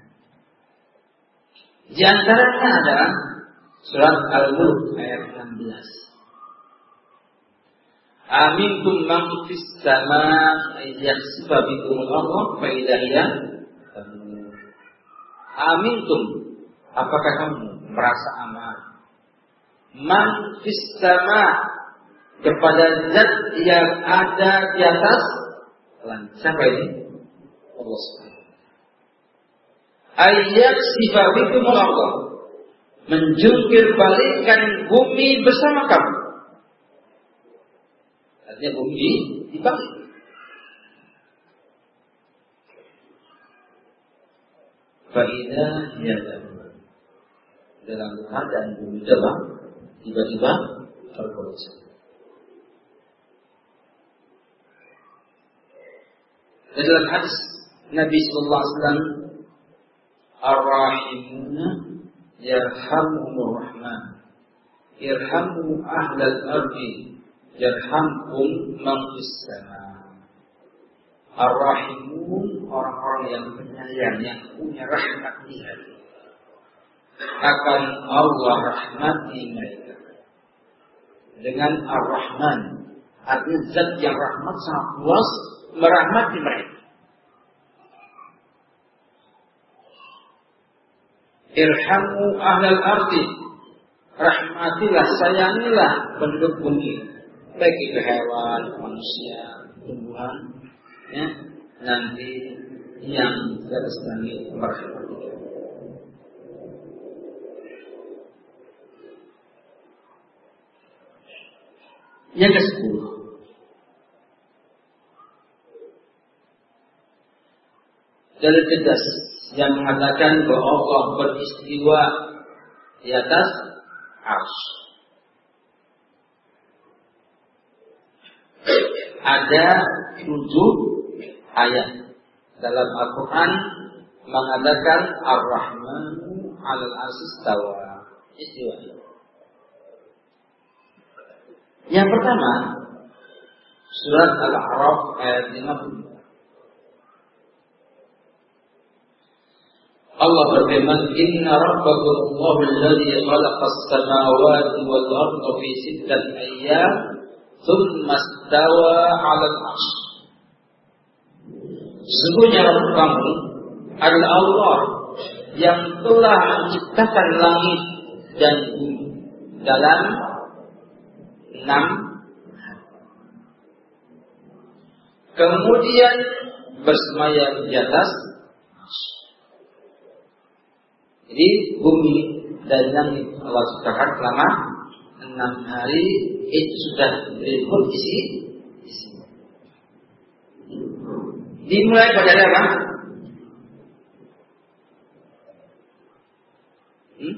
Di antaranya adalah surat Al-Mulk ayat 16. Amintum man fis sama yakhsifa bikum Allah fa idza Amintum apakah kamu merasa aman. Man sama kepada zat yang ada di atas langit. Siapa ini? Allah Subhanahu Ayat sifabikum Allah menjungkir balikkan bumi bersama kamu. Artinya bumi dibalik. Faidah ya dalam keadaan bumi dalam tiba-tiba tergoncang. Dan dalam hadis Nabi Sallallahu Alaihi Wasallam Ar-Rahimuna Yarhamumur Rahman Irhamu ahlal ardi Yarhamkum man sama. Ar-Rahimun orang-orang yang penyayang yang punya rahmat di hati. Akan Allah rahmati mereka. Dengan Ar-Rahman artinya zat yang rahmat sangat luas merahmati mereka. Irhamu ahlal arti Rahmatilah, sayangilah penduduk bumi Baik itu hewan, manusia, tumbuhan ya, Nanti yang atas langit merahmati Yang ke sepuluh. Tegas yang mengatakan bahwa Allah beristiwa di atas ars. Ada tujuh ayat dalam Al-Quran mengatakan Ar-Rahmanu al-Asis tawa istiwa. Yang pertama, surat Al-A'raf ayat 50. Allah berfirman, "Inna rabbakum Allahu alladhi khalaqa as-samawati wal arda fi sittati ayyam, thumma istawa 'ala al-'arsy." Sesungguhnya Rabb kamu adalah Allah yang telah menciptakan langit dan bumi dalam enam Kemudian bersemayam di atas Jadi bumi dan langit Allah ciptakan selama enam hari itu sudah berikut isi isi. Dimulai pada apa? Hmm?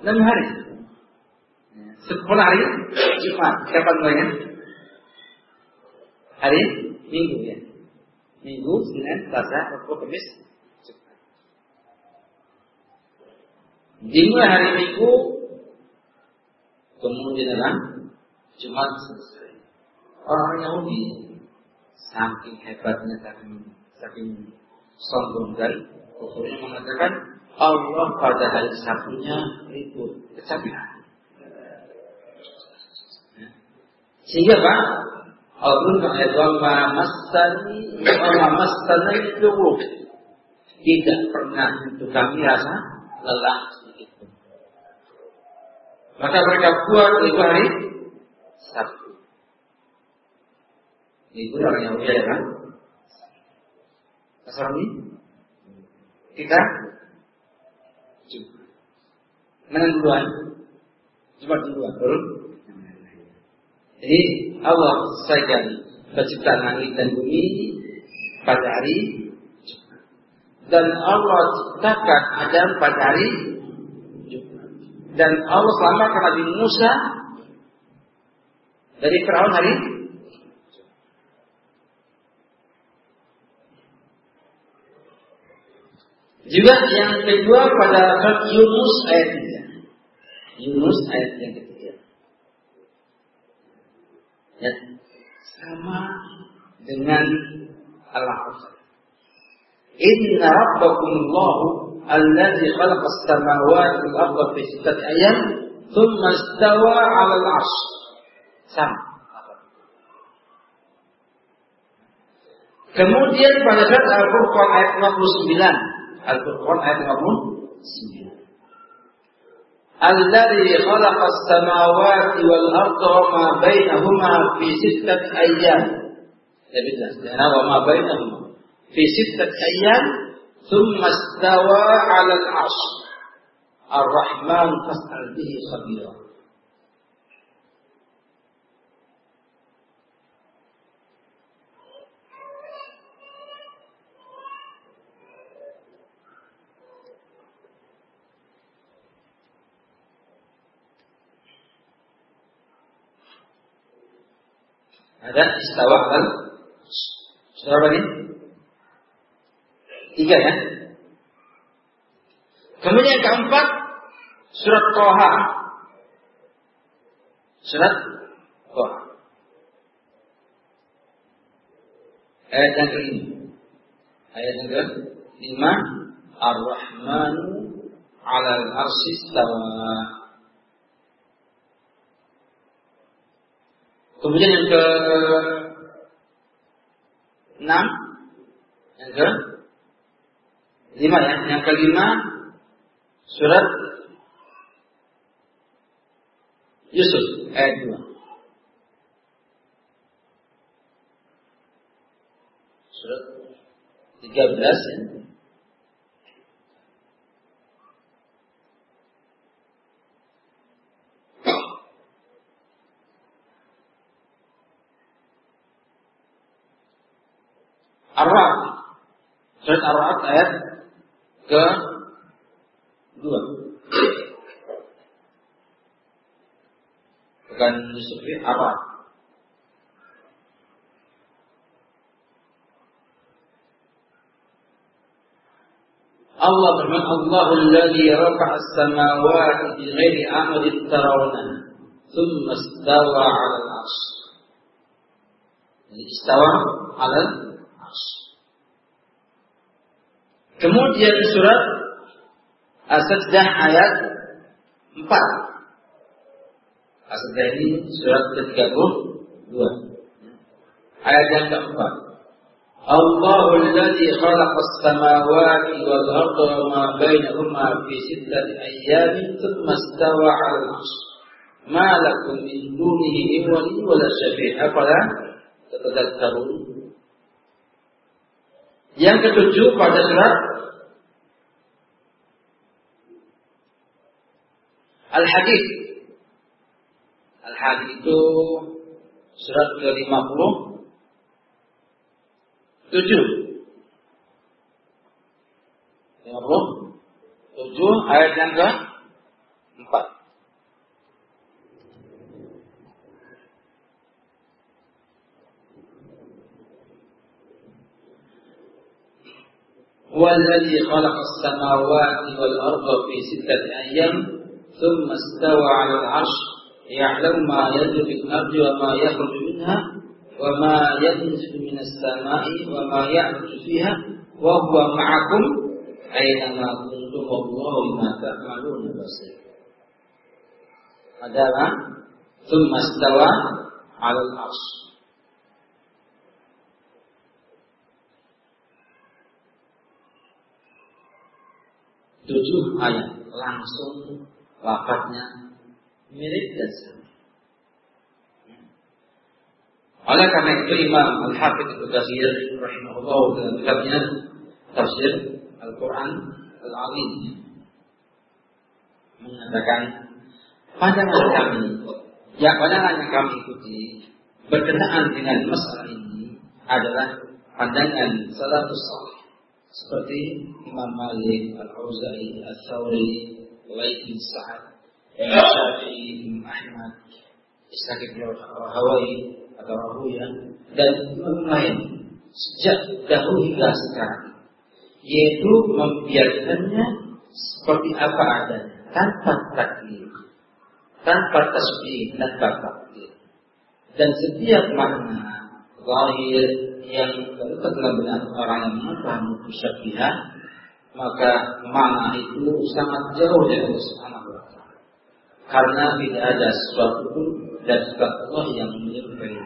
Enam hari. Sepuluh hari Jumat. Kapan mulainya? Hari Minggu ya. Minggu, Senin, Selasa, Rabu, Kamis, Dimulai hari Minggu, kemudian adalah Jumat selesai. Orang Yahudi saking hebatnya, saking saking sombong dan kufurnya mengatakan Allah pada hari Sabtunya ribut kecapean. Sehingga Pak, Allah wa masani wa masani itu tidak pernah itu kami rasa lelah maka mereka buat itu hari Sabtu. Itu orang yang ya kan? ini kita Jumat. Mana duluan? Jumat duluan, betul? Jadi Allah selesaikan penciptaan langit dan bumi pada hari Jumat. Dan Allah ciptakan Adam pada hari dan Allah selamatkan Nabi Musa dari Firaun hari juga yang kedua pada surat Yunus ayat 3. Yunus ayat yang ketiga. Ya, sama dengan Allah. Inna rabbakumullahu الذي خلق السماوات والأرض في ستة أيام ثم استوى على العرش sama Kemudian pada saat Al-Qur'an ayat 59 Al-Qur'an ayat 59 Allazi khalaqa الذي خلق السماوات والأرض وما بينهما في ستة أيام. Lebih jelas. ma bainahuma fi sittati ayyam. ثم استوى على العرش. الرحمن فاسأل به خبيرا. هذا استوى على العرش. Tiga ya. Kemudian yang keempat, surat Toha. Surat Toha. Ayat yang kelima. Ayat yang kelima. Ar-Rahmanu ala al-arsi stawa. Kemudian yang ke enam, yang ke Lima ya. Yang kelima surat Yusuf ayat dua. Surat tiga belas ya. Ar-Ra'd. Surat Ar-Ra'd ayat ke dua. Bukan Yusuf apa? Allah berfirman Allahu alladhi rafa'a as-samawati bi ghairi amadin tarawna thumma istawa istawa Kemudian surat As-Sajdah ayat 4. As-Sajdah ini surat ke-32. Ayat yang keempat. الله الذي خلق السماوات والأرض وما بينهما في ستة أيام ثم استوى على العرش ما لكم من دونه من ولي ولا شفيع أفلا تتذكرون Yang ketujuh pada surat Al-Hadid. Al-Hadid itu surat ke-50 Tujuh. Lima puluh. Tujuh ayat yang ke empat. والذي خلق السماوات والأرض في ستة أيام ثم استوى على العرش يعلم ما يلج في الأرض وما يخرج منها وما ينزل من السماء وما يعرج فيها وهو معكم أينما كنتم والله بما تعملون بصير هذا ثم استوى على العرش tujuh ayat langsung lafadznya mirip dan sama. Oleh karena itu Imam Al-Hafidh Ibnu Katsir rahimahullah dalam kitabnya Tafsir Al-Qur'an Al-Azim mengatakan pandangan kami ya pandangan yang kami ikuti berkenaan dengan masalah ini adalah pandangan salafus salih seperti Imam Malik, Al-Auza'i, Al-Thawri, Laith bin Sa'ad, Imam Syafi'i, Imam Ahmad, Ishaq bin Hawaii, atau ya dan lain. Sejak dahulu hingga sekarang. Yaitu membiarkannya seperti apa adanya. Tanpa takdir. Tanpa tasbih tanpa takdir. Dan setiap makna lahir yang dalam benak orang yang memahami kesyakihan maka makna itu sangat jauh dari Allah karena tidak ada sesuatu pun dan sifat Allah yang menyerupai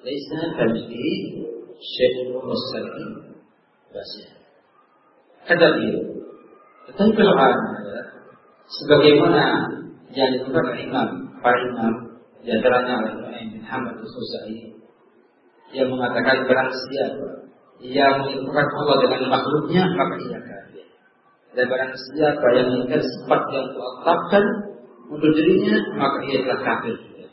Laisa kamitslihi syai'un mustaqim. Basir. Kata tetapi Quran adalah sebagaimana yang dilakukan imam, para imam, di antaranya Imam bin Hamad al-Khuzai yang mengatakan barang siapa yang menyerupakan Allah dengan makhluknya maka ia kafir. Dan barang siapa yang menginginkan sifat yang Allah untuk dirinya maka ia telah kafir. Ya.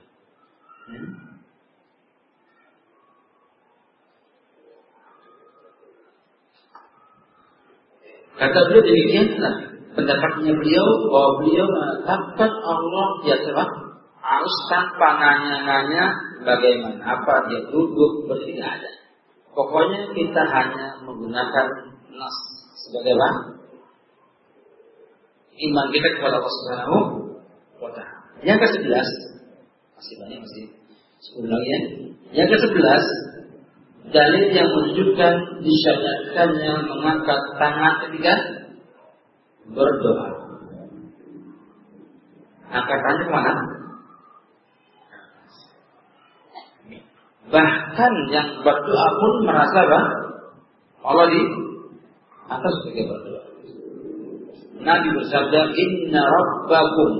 Kata beliau demikianlah pendapatnya beliau bahwa beliau mengatakan Allah dia telah harus tanpa nanya-nanya bagaimana apa dia duduk berdiri ada. Pokoknya kita hanya menggunakan nas sebagai bahan iman kita kepada Allah Subhanahu wa. Yang ke-11 masih banyak masih 10 lagi ya. Yang ke-11 dalil yang menunjukkan disyariatkannya mengangkat tangan ketika berdoa. Angkat tangan ke mana? Bahkan yang berdoa pun merasa bah, Allah di atas ketika berdoa. Nabi bersabda, Inna Rabbakum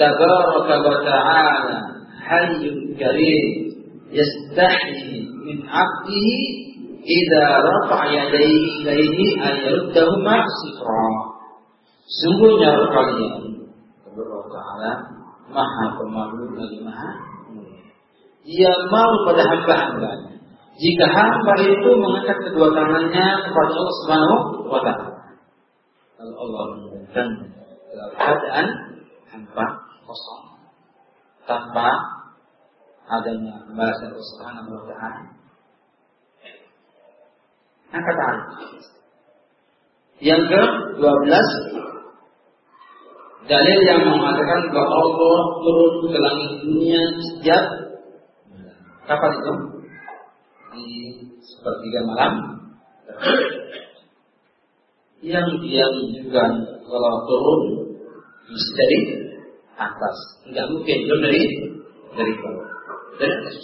tabaraka wa ta'ala hayyun karim yastahi min abdihi idza rafa'a yadayhi ilaihi ayyaddahuma sifra. Sungguhnya kalian Allah Ta'ala Maha pemalu lagi Maha Dia mau pada hamba-hambanya. Jika hamba itu mengangkat kedua tangannya kepada Allah Subhanahu wa taala. Kalau Allah menginginkan dalam keadaan hamba kosong tanpa adanya pembahasan Allah Subhanahu wa taala. Angkat tangan. Yang ke-12 dalil yang mengatakan bahwa Allah turun ke langit dunia sejak Kapan itu? Di sepertiga malam. Yang dia juga kalau turun mesti dari atas. Enggak mungkin turun dari dari bawah. Dari atas.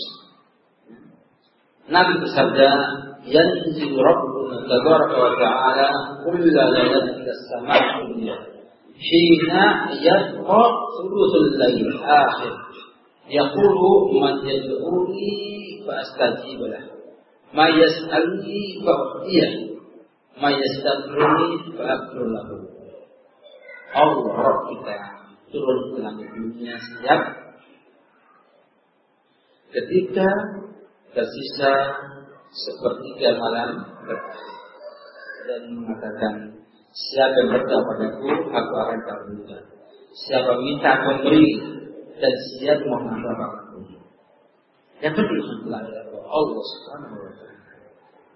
Nabi bersabda, "Yanzilu Rabbuna tabaraka wa ta'ala kullu lailatin ila as-sama'i dunya." Hina yaqra thuluthul lail akhir. Yaqulu man yad'uni fa astajib lah. Ma yas'alni fa u'tiyah. Ma yastadruni fa aghfir lahu. Allah kita turun ke langit dunia siap ketika tersisa sepertiga malam dan mengatakan siapa yang berdoa padaku aku akan kabulkan siapa minta memberi dan apa aku yang adalah Allah Subhanahu wa taala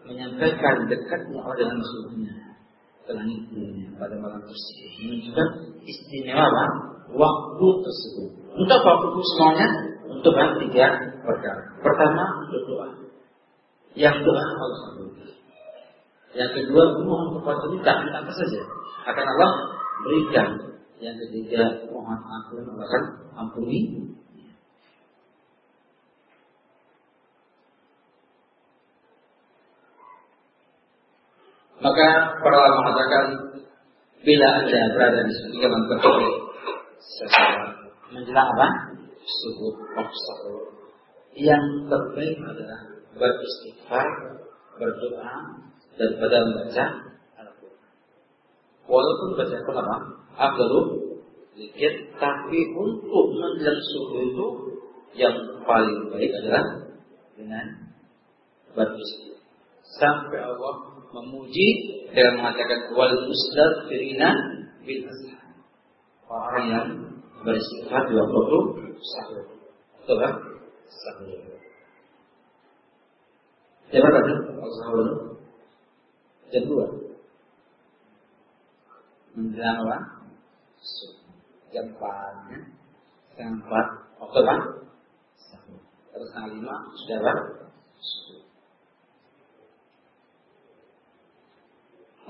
menyampaikan dekatnya Allah dengan musuhnya ke langit dunia pada malam tersebut. Menunjukkan istimewa waktu tersebut. Untuk waktu semuanya? Untuk tiga perkara. Pertama untuk doa. Yang doa Allah. Yang kedua mohon kepada minta apa saja. Akan Allah berikan. Yang ketiga mohon ampun Allah ampuni. Maka para ulama mengatakan bila anda berada di berbagai sesuatu menjelang apa? Subuh, waktu yang terbaik adalah beristighfar, berdoa, daripada membaca Al-Quran. Walaupun baca Al-Quran apa? Abdul zikir, tapi untuk menjelang subuh itu yang paling baik adalah dengan beristighfar. Sampai Allah memuji dengan mengatakan wal firina bil. Orang yang beristighfar di waktu sahur. Betul kan? Sahur. Berapa tuh? Sahur. Jam dua. Menjelang apa? Jam empat. Ya? Setengah empat. Waktu apa? Terus setengah lima sudah apa?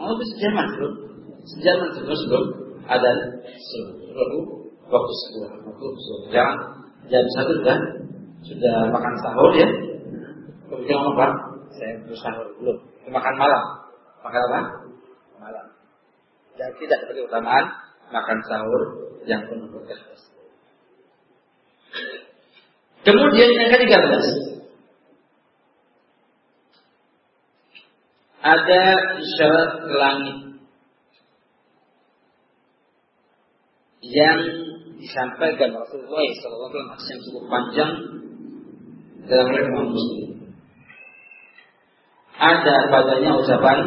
Oh, itu sejaman sebelum sejaman sebelum sebelum ada sebelum waktu sebuah waktu sebuah jangan jam satu sudah sudah makan sahur ya kemudian apa saya bersahur belum makan malam makan apa dan tidak seperti utamaan makan sahur yang penuh berkah. Kemudian yang ketiga belas ada isyarat langit yang disampaikan Rasulullah SAW yang cukup panjang dalam Imam Muslim. Ada padanya ucapan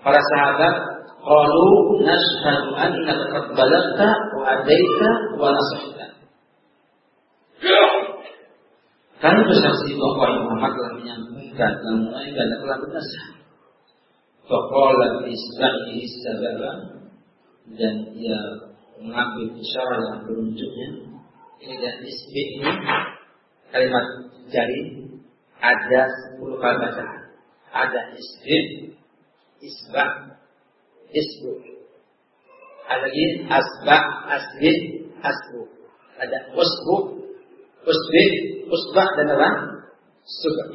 para sahabat qalu nashhadu annaka qad balagta wa adaita wa nasahta kami bersaksi bahwa Muhammad telah menyampaikan dan menyampaikan dan telah bernasih. Faqala isbahi sababa dan ia mengambil isyarat yang berunjuknya ini dan isbi ini kalimat jari ada 10 kali bacaan. Ada isbib, isbah, isbu. Ada lagi asba, asbib, asbu. Ada usbu, usbib, usbah dan apa? Subah.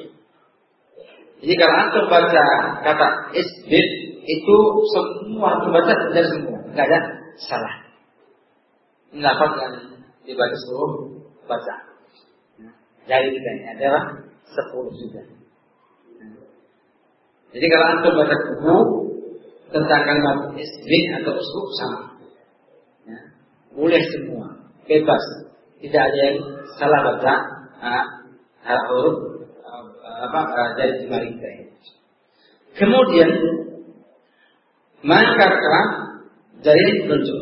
Jadi kalau antum baca kata isbib itu semua antum baca dari semua, nggak ada salah. Ini yang dibaca seluruh baca. Dari kita ini adalah sepuluh juga. Jadi kalau antum baca buku tentang kalimat isbih atau uslub sama. Ya. Boleh semua, bebas. Tidak ada yang salah baca hal huruf apa dari jemari kita ini. Kemudian maka kerap dari bentuk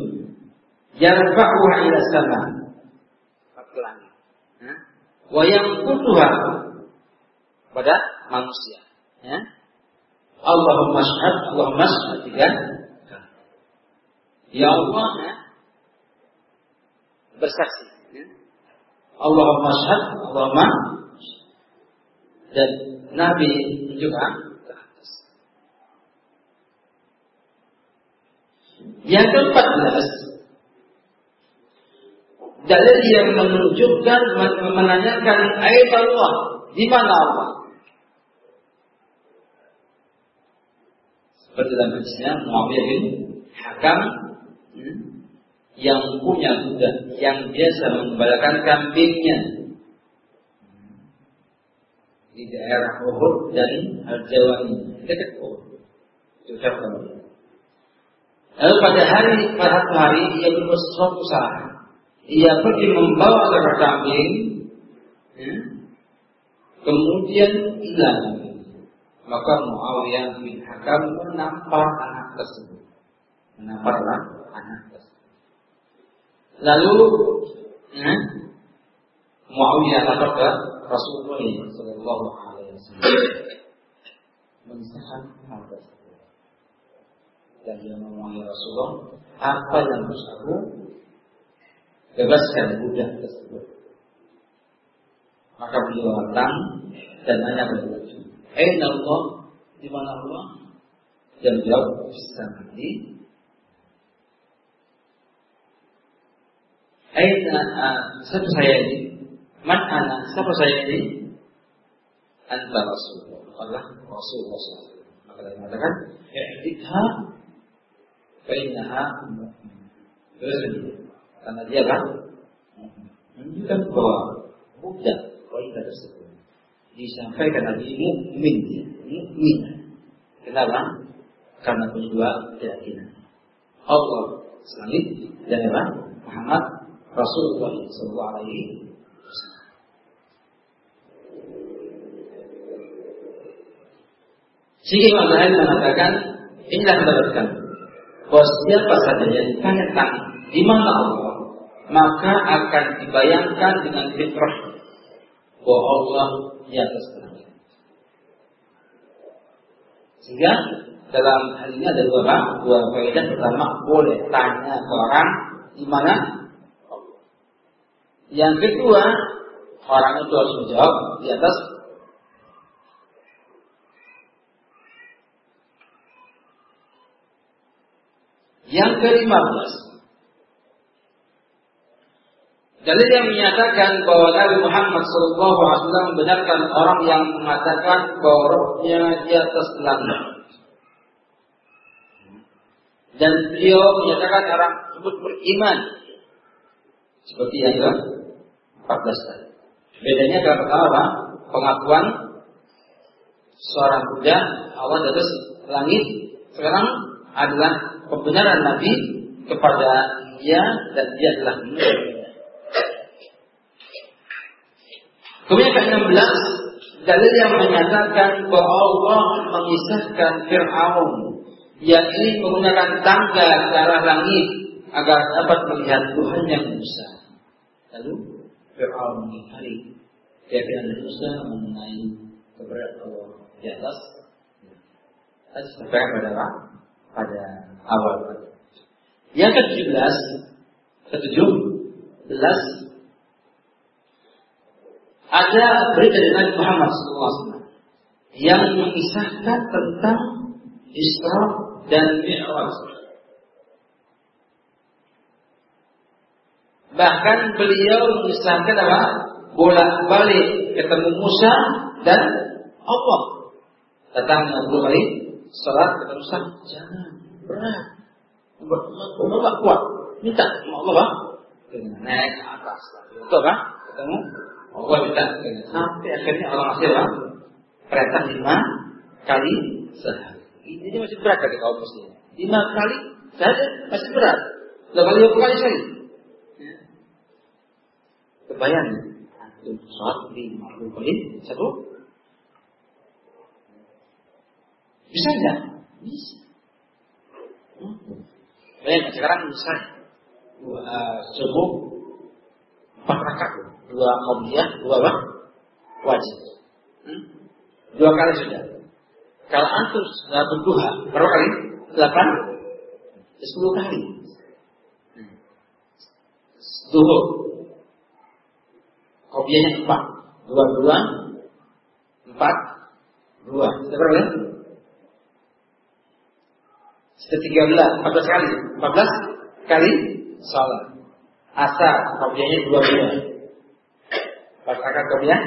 yang ila sama wayang kutuha pada manusia. Ya. Allahumma syahad, Allahumma syahad tiga. Ya Allah ya, bersaksi. Ya. Allahumma syahad, Allahumma dan Nabi juga. Yang keempat belas dalil yang menunjukkan menanyakan ayat Allah di mana Allah dalam hadisnya Muawiyah bin Hakam hmm, yang punya kuda yang biasa mengembalakan kambingnya di daerah Uhud dan Al-Jawani dekat Uhud. Itu Lalu pada hari pada hari ia berbuat sesuatu salah ia pergi membawa seekor kambing, ya, kemudian hilang. Maka Muawiyah bin Hakam menampar anak tersebut. Menamparlah anak tersebut. Lalu ya, Muawiyah lapor ke Rasulullah Sallallahu Alaihi Wasallam hal tersebut. Dan dia memohon Rasulullah, apa yang harus aku bebaskan budak tersebut. Maka beliau datang dan nanya kepada Aina Allah? Di mana Allah? Dan jawab, nanti. Aina, uh, siapa saya ini? Man anak, siapa saya ini? Anta Rasulullah. Allah Rasulullah SAW. Maka dia mengatakan, I'idha, Fa'innaha Terus karena dia kan menunjukkan bahwa budak wanita tersebut disampaikan Nabi mukmin dia, mukmin. Kenapa? Karena punya dua keyakinan. Allah selangit dan apa? Muhammad Rasulullah Sallallahu Alaihi Wasallam. Sehingga Imam Zahabi mengatakan inilah mendapatkan bahwa siapa saja yang ditanya tanya di mana Allah maka akan dibayangkan dengan fitrah bahwa Allah di atas langit. Sehingga dalam hal ini ada dua dua faedah pertama boleh tanya ke orang di mana. Yang kedua orang itu harus menjawab di atas Yang kelima belas Dalil yang menyatakan bahwa Nabi Muhammad SAW membenarkan orang yang mengatakan bahwa rohnya di atas langit. Dan beliau menyatakan orang tersebut beriman. Seperti yang ke 14 tadi. Bedanya adalah pertama apa? Pengakuan seorang Buddha di atas langit. Sekarang adalah pembenaran Nabi kepada dia dan dia adalah manusia. Kemudian ke-16 dalil yang menyatakan bahwa Allah mengisahkan Fir'aun yang ini menggunakan tangga ke arah langit agar dapat melihat Tuhan yang Musa. Lalu Fir'aun mengingkari keyakinan Musa mengenai keberadaan Allah di atas. Sampai pada? Pada awal. Yang ke-17, ke-17 ada berita dari Nabi Muhammad SAW yang mengisahkan tentang Isra dan Mi'raj. Bahkan beliau mengisahkan apa? Bolak-balik ketemu Musa dan Allah. Allah balik, salat ketemu Musa, jangan berat. Allah kuat. Minta Allah, naik ke atas. Itu apa? Ketemu Allah minta sampai akhirnya masih apa? Perintah lima kali sehari. Ini masih berat bagi kaum muslim. Lima kali saja masih berat. Kali lima kali sehari. Ya. Kebayang antum sholat lima kali satu bisa nggak? Bisa. Hmm. Bayang sekarang misalnya uh, subuh empat rakaat dua qobliyah, dua apa? Wajib. Hmm? Dua kali sudah. Kalau antum sudah berduha, berapa kali? Delapan? Sepuluh kali. Hmm. Qobliyahnya empat. Dua, dua, empat, dua. Sudah berapa ya? Sudah tiga belas, empat belas kali. Empat belas kali sholat. Asar, kopiahnya dua bulan. Rakaat kopiah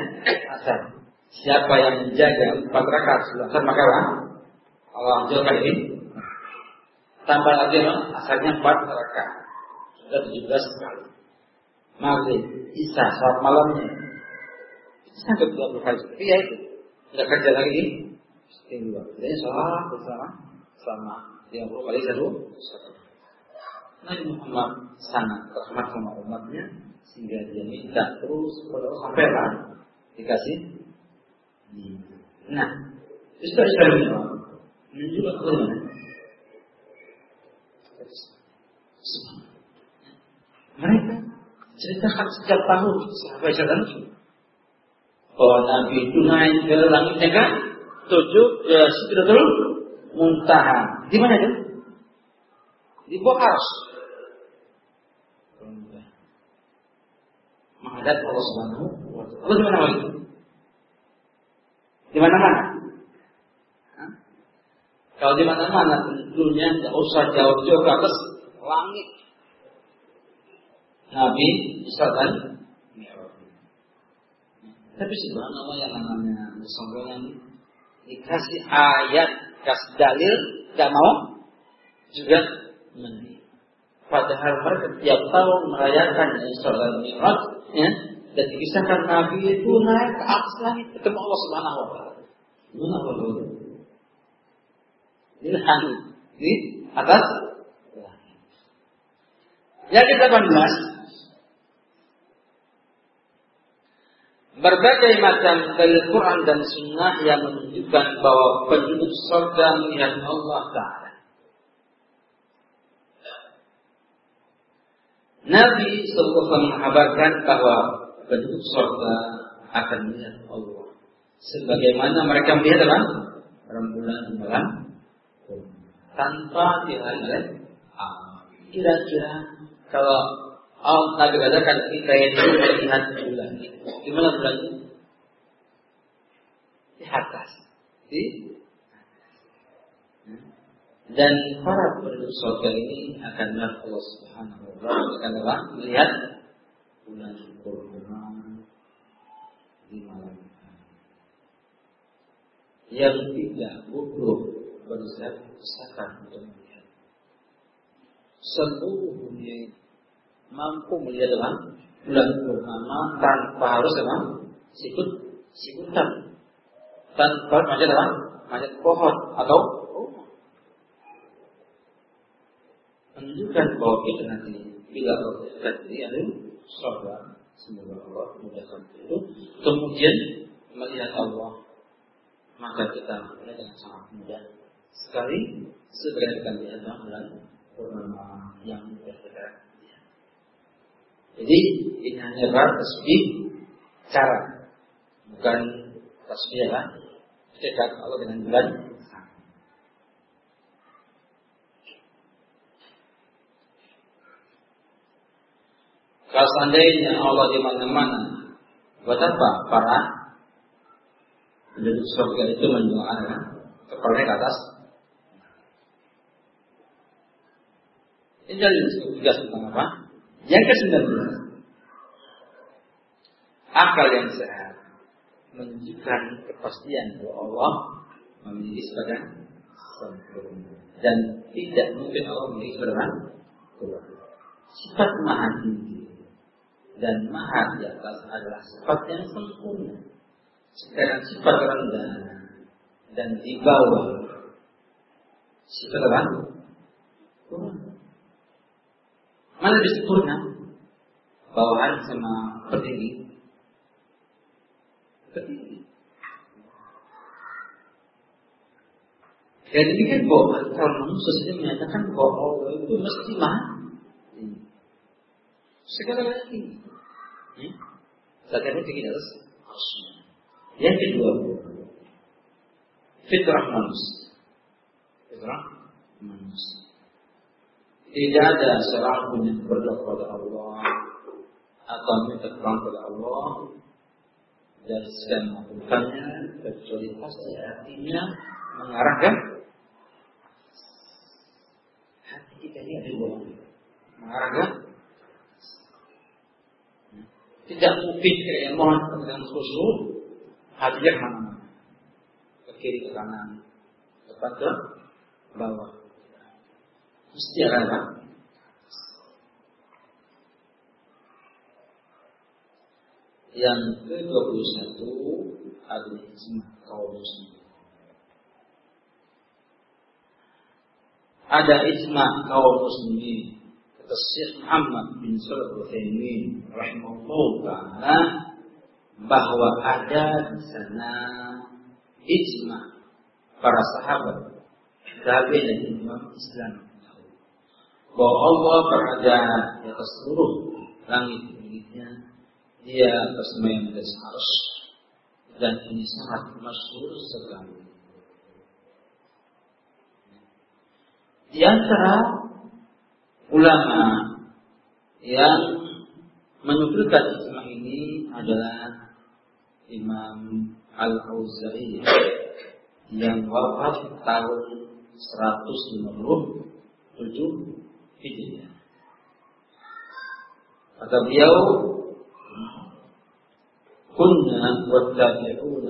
asar. Siapa yang menjaga empat rakaat sebelum asar maka Allah jauhkan ini. Tambah lagi asarnya empat rakaat. Sudah tujuh belas kali. Maghrib, Isya, saat malamnya. Sampai dua puluh kali. Tapi ya itu. Tidak kerja lagi ini. Tinggal. Jadi sholat bersama selama 30 kali satu. Nabi Muhammad sangat rahmat sama umatnya sehingga dia minta terus kepada Allah sampai lah dikasih. Nah, istilah-istilah ini menunjukkan ke mana? Mereka ceritakan setiap tahun sahabat jalan bahwa Nabi itu naik ke langitnya kan tujuh ya Sidratul Muntaha. Di mana itu? Di bawah ars. Menghadap Allah Subhanahu wa taala. Allah di mana-mana. Kalau di mana-mana tentunya tidak usah jauh-jauh ke atas langit. Nabi Isa dan Tapi subhanallah yang namanya kesombongan dikasih ayat, kasih dalil, tidak mau juga meniru. Padahal mereka tiap tahun merayakan Isra dan Mi'raj, ya, dan dikisahkan Nabi itu naik ke atas langit ketemu Allah Subhanahu Wa Taala. Gimana Allah Ini di atas? Yang kita 18 Berbagai macam dalil Quran dan Sunnah yang menunjukkan bahwa penduduk surga melihat Allah Taala. Nabi SAW mengabarkan bahwa penduduk surga akan melihat Allah. Sebagaimana mereka melihat dalam rembulan malam tanpa dilihat Kira-kira kalau Allah Nabi katakan kita itu melihat bulan. Di mana bulan itu? Di atas. Di dan para penduduk surga ini akan melihat Allah Subhanahu wa taala akan? Melihat bulan purnama di malam yang tidak butuh berdesak-desakan untuk melihat seluruh dunia mampu melihat apa? bulan purnama tanpa harus apa? sikut sikutan tanpa macam apa? macam pohon atau menunjukkan bahwa kita nanti bila Allah ini ada surga semoga Allah mudahkan itu kemudian melihat Allah maka kita dengan sangat mudah sekali segera kita lihat bulan purnama yang berdekat jadi ini hanya tasbih cara, bukan tasbih lah. Dekat Allah dengan bulan. Kalau seandainya Allah di mana-mana, buat apa? Para penduduk surga itu mendoakan kepala ke atas? Ini jadi tiga tentang apa? Yang ke-19 Akal yang sehat Menunjukkan kepastian bahwa Allah Memiliki sebagai sempurna. Dan tidak mungkin Allah memiliki sebagai Sifat maha tinggi Dan maha di atas adalah sifat yang sempurna Sekarang sifat rendah Dan di bawah Sifat? Kurang Mana lebih sempurna? Bawahan sama petinggi. Petinggi. Dan kan bahwa kalau manusia saja menyatakan bahwa Allah itu mesti maha segala tinggi. Hmm? Sekarang tinggi atas Yang kedua, fitrah manusia. Fitrah manusia. Tidak ada seorang pun yang berdoa kepada Allah atau minta tolong kepada Allah dan sedang melakukannya kecuali pasti hatinya mengarahkan hati kita ini ada dua mengarahkan Tidak mungkin kayak mohon dengan khusyuk, hatinya ke mana-mana. Ke kiri ke kanan, depan ke bawah. Mesti ada Yang ke-21 adalah ijma kaum muslimin. Ada ijma kaum muslimin Syekh Muhammad bin Shalih rahimahullah taala bahwa ada di sana ijma para sahabat tabi'in imam Islam bahwa Allah berada di atas seluruh langit miliknya dia bersemayam di atas dan ini sangat masyhur sekali. Di antara ulama yang menukilkan ijma ini adalah Imam Al-Auza'i yang wafat tahun 157 Hijriah. Kata beliau, كنا والتابعون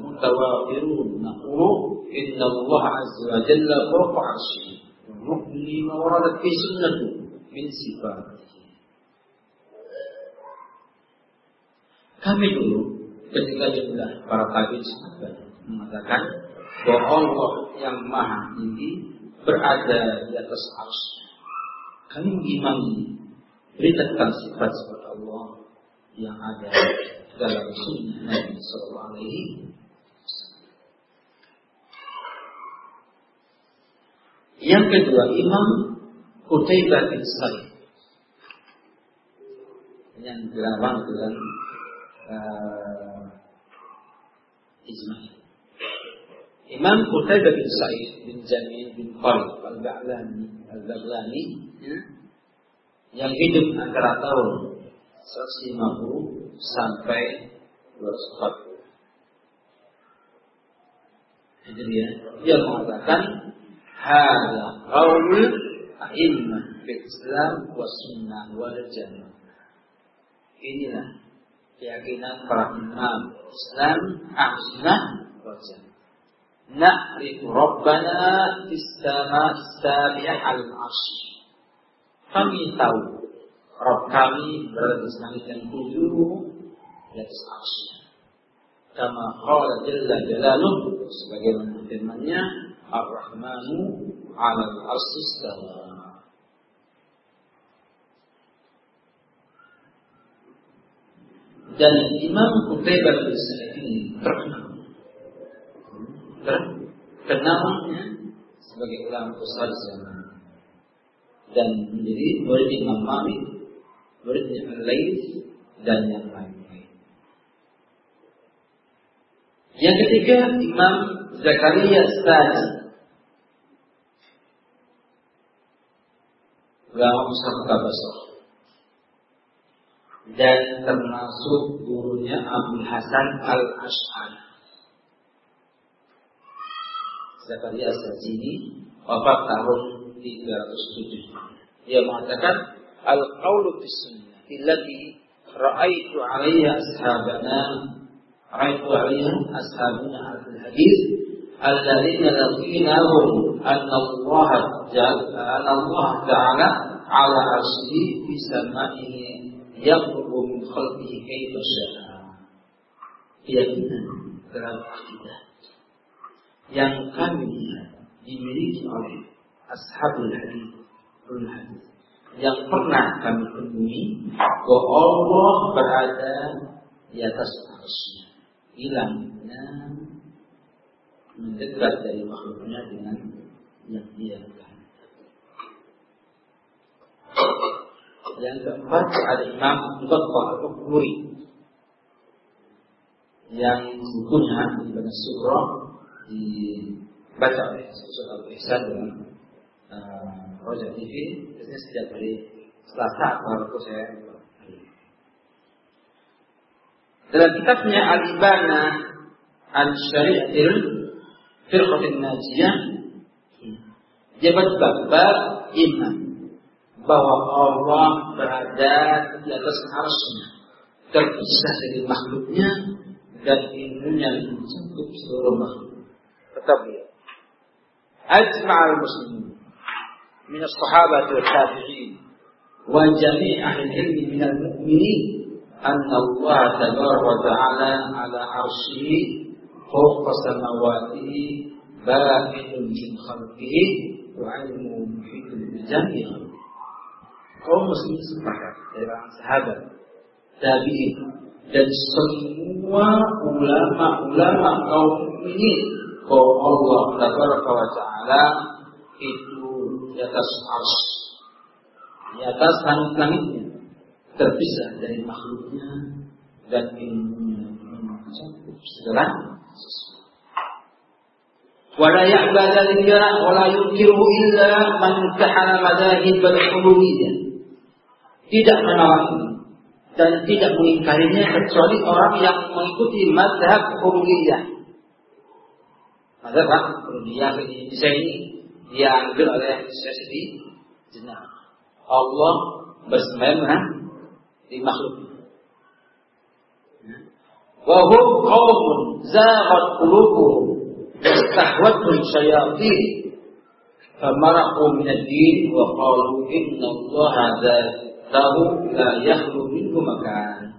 متوافرون نقول إن الله عز وجل فوق عرشه ونؤمن ما وردت في سنته من صفاته Kami dulu ketika jumlah para tabi'in sahabat mengatakan bahwa Allah yang maha tinggi berada di atas ars. Kami mengimani berita tentang sifat-sifat Allah yang ada dalam sunnah Nabi Sallallahu Alaihi Yang kedua Imam Qutaibah bin Sa'id yang dilarang dengan uh, ijma. Imam Qutaibah bin Sa'id bin Jamil bin Khalid al-Ba'lani al-Baghlani ya, yang hidup antara tahun 150 sampai 240. Jadi dia, dia mengatakan hada qaul a'immah Islam wa sunnah wal jannah. Inilah keyakinan para imam Islam, ahli sunnah wal jannah. Na'rifu Rabbana fis sama sabi'ah al-'arsy. Kami tahu Rabb kami berada di langit yang tujuh di atas arsy. Kama qala jalla jalaluh sebagaimana firman-Nya Ar-Rahmanu 'ala al-'arsy istawa. Dan Imam Qutaibah bin Sa'id ini terkenal terkenalnya sebagai ulama besar zaman dan menjadi murid Imam Malik muridnya Al-Laith dan yang lain-lain. Yang ketiga Imam Zakaria Sadi. ulama besar besar dan termasuk gurunya Abu Hasan al Ash'ari. dia asal sini, wafat tahun 307. Dia mengatakan al-qaulu bis sunnah illati ra'aitu 'alayha ashabana ra'aitu 'alayha ashabana al-hadis alladzina lakinahum annallaha Allah ta'ala ala asli fi samaihi yaqrubu min khalqihi kaifa syaa keyakinan terhadap yang kami dimiliki oleh ashabul hadis yang pernah kami temui bahwa Allah berada di atas arsy hilangnya mendekat dari makhluknya dengan yang dia yang keempat ada Imam Battah Al-Ukburi yang bukunya di bagian surah dibaca oleh Ustaz Al-Ihsan dengan uh, Roja TV biasanya setiap hari Selasa atau saya dalam kitabnya Al-Ibana Al-Syari'atil firqatin najiyah jabat bab iman bahwa Allah berada di atas arsnya terpisah dari makhluknya dan ilmunya mencakup seluruh makhluk. Tetap ya ajma'al muslimin. Min as-sahabati wa tabi'in. Wa jami' ahli ilmi min al-mu'minin. Anna Allah tabaraka ta'ala ala arsyihi فوق سماواته بائن من خلقه وعلمه محيط بجميع kaum muslimin sepakat dari sahabat tabi'in dan semua ulama-ulama kaum ini bahwa Allah tabaraka wa ta'ala itu di atas ars di atas langit-langitnya terpisah dari makhluknya dan ilmunya mencakup segala sesuatu. ولا يأبى ذلك ولا ينكره إلا من امتحن مذاهب الحلولية tidak menolak dan tidak mengingkarinya kecuali orang yang mengikuti mazhab hululiyah. Mazhab hululiyah di Indonesia ini diambil oleh Syekh Jenah. Allah bersemayam di makhluk. Wahum qawmun zaghat qulubuhum wastahwatul syayatin famaraku min ad-din wa qalu inna Allah tahu la yakhlu minhu makan.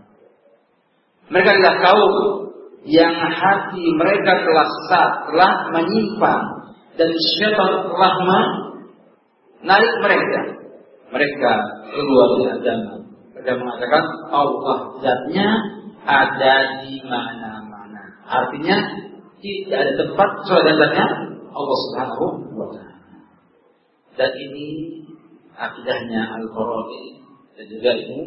Mereka adalah kaum yang hati mereka telah sesat, telah menyimpang dan syaitan telah menarik mereka. Mereka keluar dari agama. Mereka mengatakan Allah zatnya ada di mana-mana. Artinya tidak ada tempat kecuali zatnya Allah Subhanahu wa taala. Dan ini akidahnya Al-Qarafi dan juga Ibnu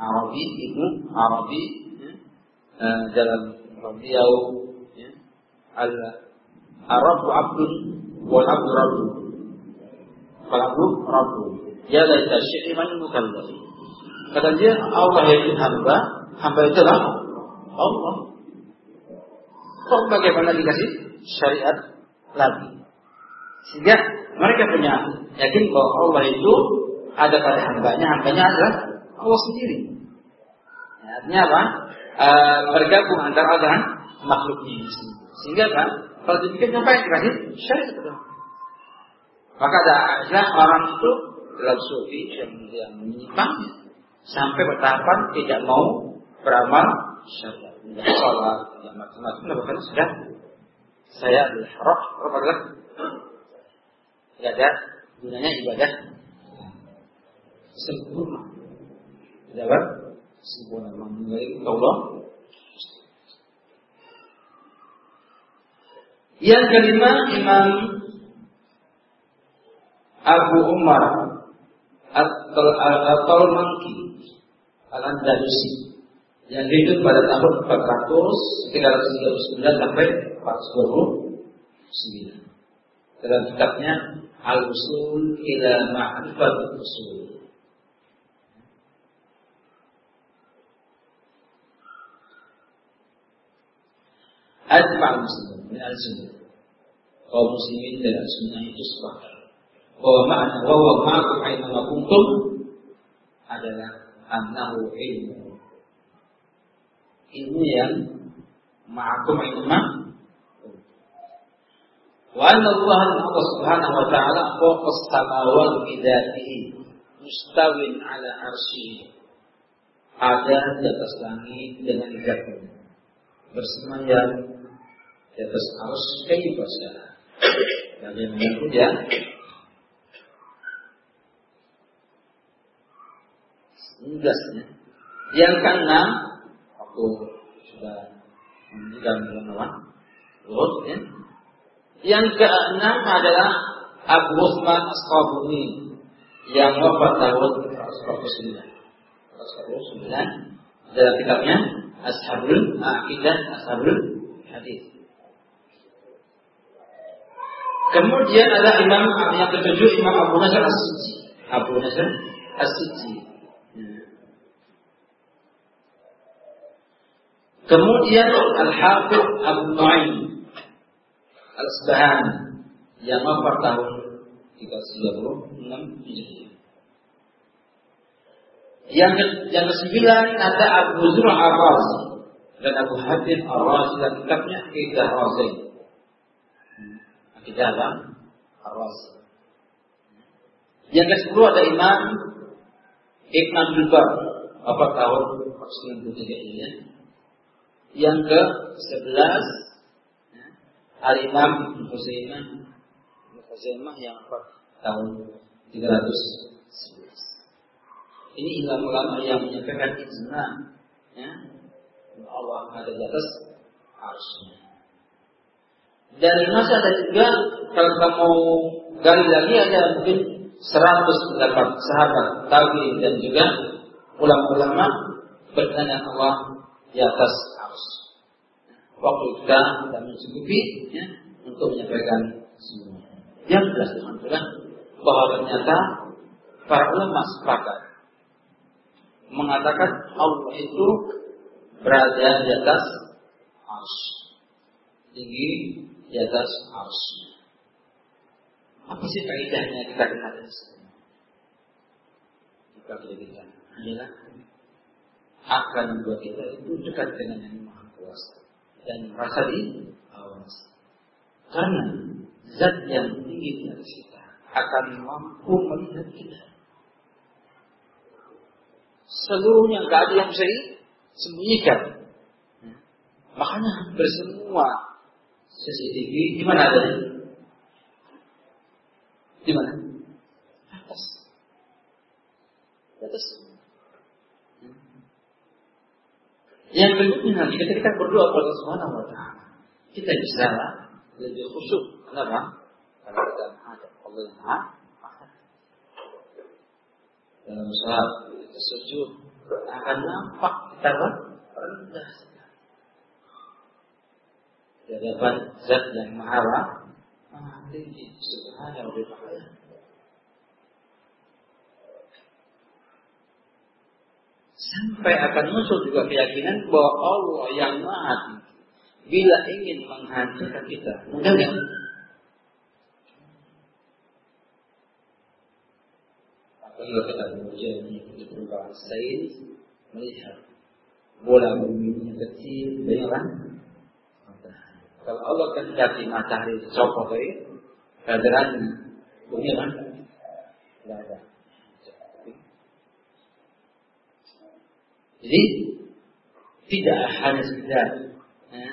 Arabi, Ibnu Arabi ya, uh, dalam beliau ya, al Arabu abdun wal abdu rabbu. Abdu rabbu. Ya laita syi'man mukallaf. Kata dia Allah itu hamba, hamba itu adalah Allah. Kok bagaimana dikasih syariat lagi? Sehingga mereka punya yakin bahwa Allah itu ada pada hambanya, hambanya adalah Allah sendiri. Ya, artinya apa? E, bergabung antara Allah dan makhluknya Sehingga apa? Kalau demikian apa yang dikasih? Syariat itu. Maka ada istilah orang itu dalam sufi yang, yang menyimpang sampai bertahapan tidak mau beramal syariat. Tidak sholat, tidak macam-macam. Bahkan sudah. Saya adalah roh, roh adalah tidak ada gunanya ibadah. Sempurna. Dapat sempurna. Mengenai Allah. Yang kelima Imam Abu Umar atau Mangki Al-Andalusi yang hidup pada tahun 400 339 sampai 429 dalam kitabnya Al-Usul ila Ma'rifat Usul ajma' muslimin min al-sunnah. Kaum muslimin dari sunnah itu sepakat bahwa makna bahwa ma'akum aina adalah annahu ilmu. Ilmu yang ma'akum aina Wa anna Allah Allah Subhanahu wa taala fawqa as-samawati bi dzatihi mustawin ala arsyihi. Ada di atas langit dengan zatnya. Bersemayam di atas arus Dan yang mengaku ya Tugasnya. Yang keenam waktu sudah meninggal Lut ya. Yang keenam adalah Abu Uthman As-Qabuni yang wafat tahun 149. 149 dalam kitabnya Ashabul Aqidah Ashabul Hadis. Kemudian ada imam yang ketujuh Imam Abu Nasr As-Sijzi. Abu Nasr As-Sijzi. Kemudian Al-Hafidh Abu Nu'aim Al-Asbahani yang wafat tahun 336 Hijriah. Yang ke, yang ada Abu Zur'a Ar-Razi dan Abu Hatim Ar-Razi dan kitabnya Akidah Razi. Akidah apa? Ar-Razi. Yang ke sepuluh ada Imam Ibn Abdul Bar. Apa tahun 93 ini ya? Yang ke sebelas Al-Imam Ibn Husainah Husainah yang? Tahun 311 Ini ulama yang menyatakan ijma ya, Allah ada di atas arsnya. Dan masih ada juga kalau kamu gali lagi ada mungkin 108 sahabat tabi dan juga ulama-ulama bertanya Allah di atas arus. Waktu kita tidak mencukupi ya, untuk menyampaikan semua. Yang jelas teman-teman bahwa ternyata para ulama sepakat mengatakan Allah itu berada di atas arus tinggi di atas arus apa sih kaidahnya kita kenal? Kita kita adalah akan membuat kita itu dekat dengan yang maha kuasa dan merasa awas. Karena zat yang tinggi di atas kita akan mampu melihat kita. Seluruhnya nggak ada yang bisa disembunyikan. Makanya hampir semua CCTV di mana adanya? Di mana? Atas. Di atas. Yang berikutnya nanti ketika kita berdoa kepada Subhanahu wa taala, kita bisa lebih khusyuk. Kenapa? Karena kita ada Allah yang Maha dalam sholat kita sujud akan nampak kita rendah di hadapan zat yang maha tinggi subhanahu wa ta'ala sampai akan muncul juga keyakinan bahwa Allah yang maha bila ingin menghancurkan kita mudah nggak apabila kita mengikuti perubahan sains melihat bola bumi yang kecil dengan kalau Allah kehendaki matahari dicopot dari kehadirannya, bumi kan? Tidak ada. Jadi tidak hanya sekedar ya,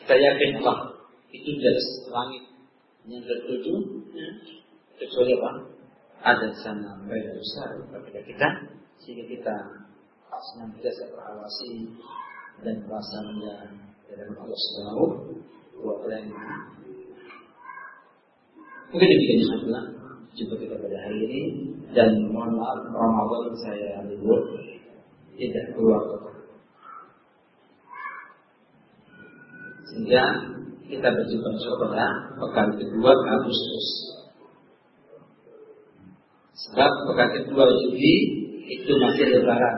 kita yakin Allah itu atas langit. Yang tertuju ya, kecuali apa? Ada sana mereka besar kepada kita sehingga kita senantiasa berawasi dan menjalankan dalam Allah Subhanahu wa taala. Mungkin demikian saja jumpa kita pada hari ini. Dan mohon maaf Ramadan saya libur tidak keluar sehingga kita berjumpa pada pekan kedua Agustus. Sebab pekan kedua Juli itu masih lebaran.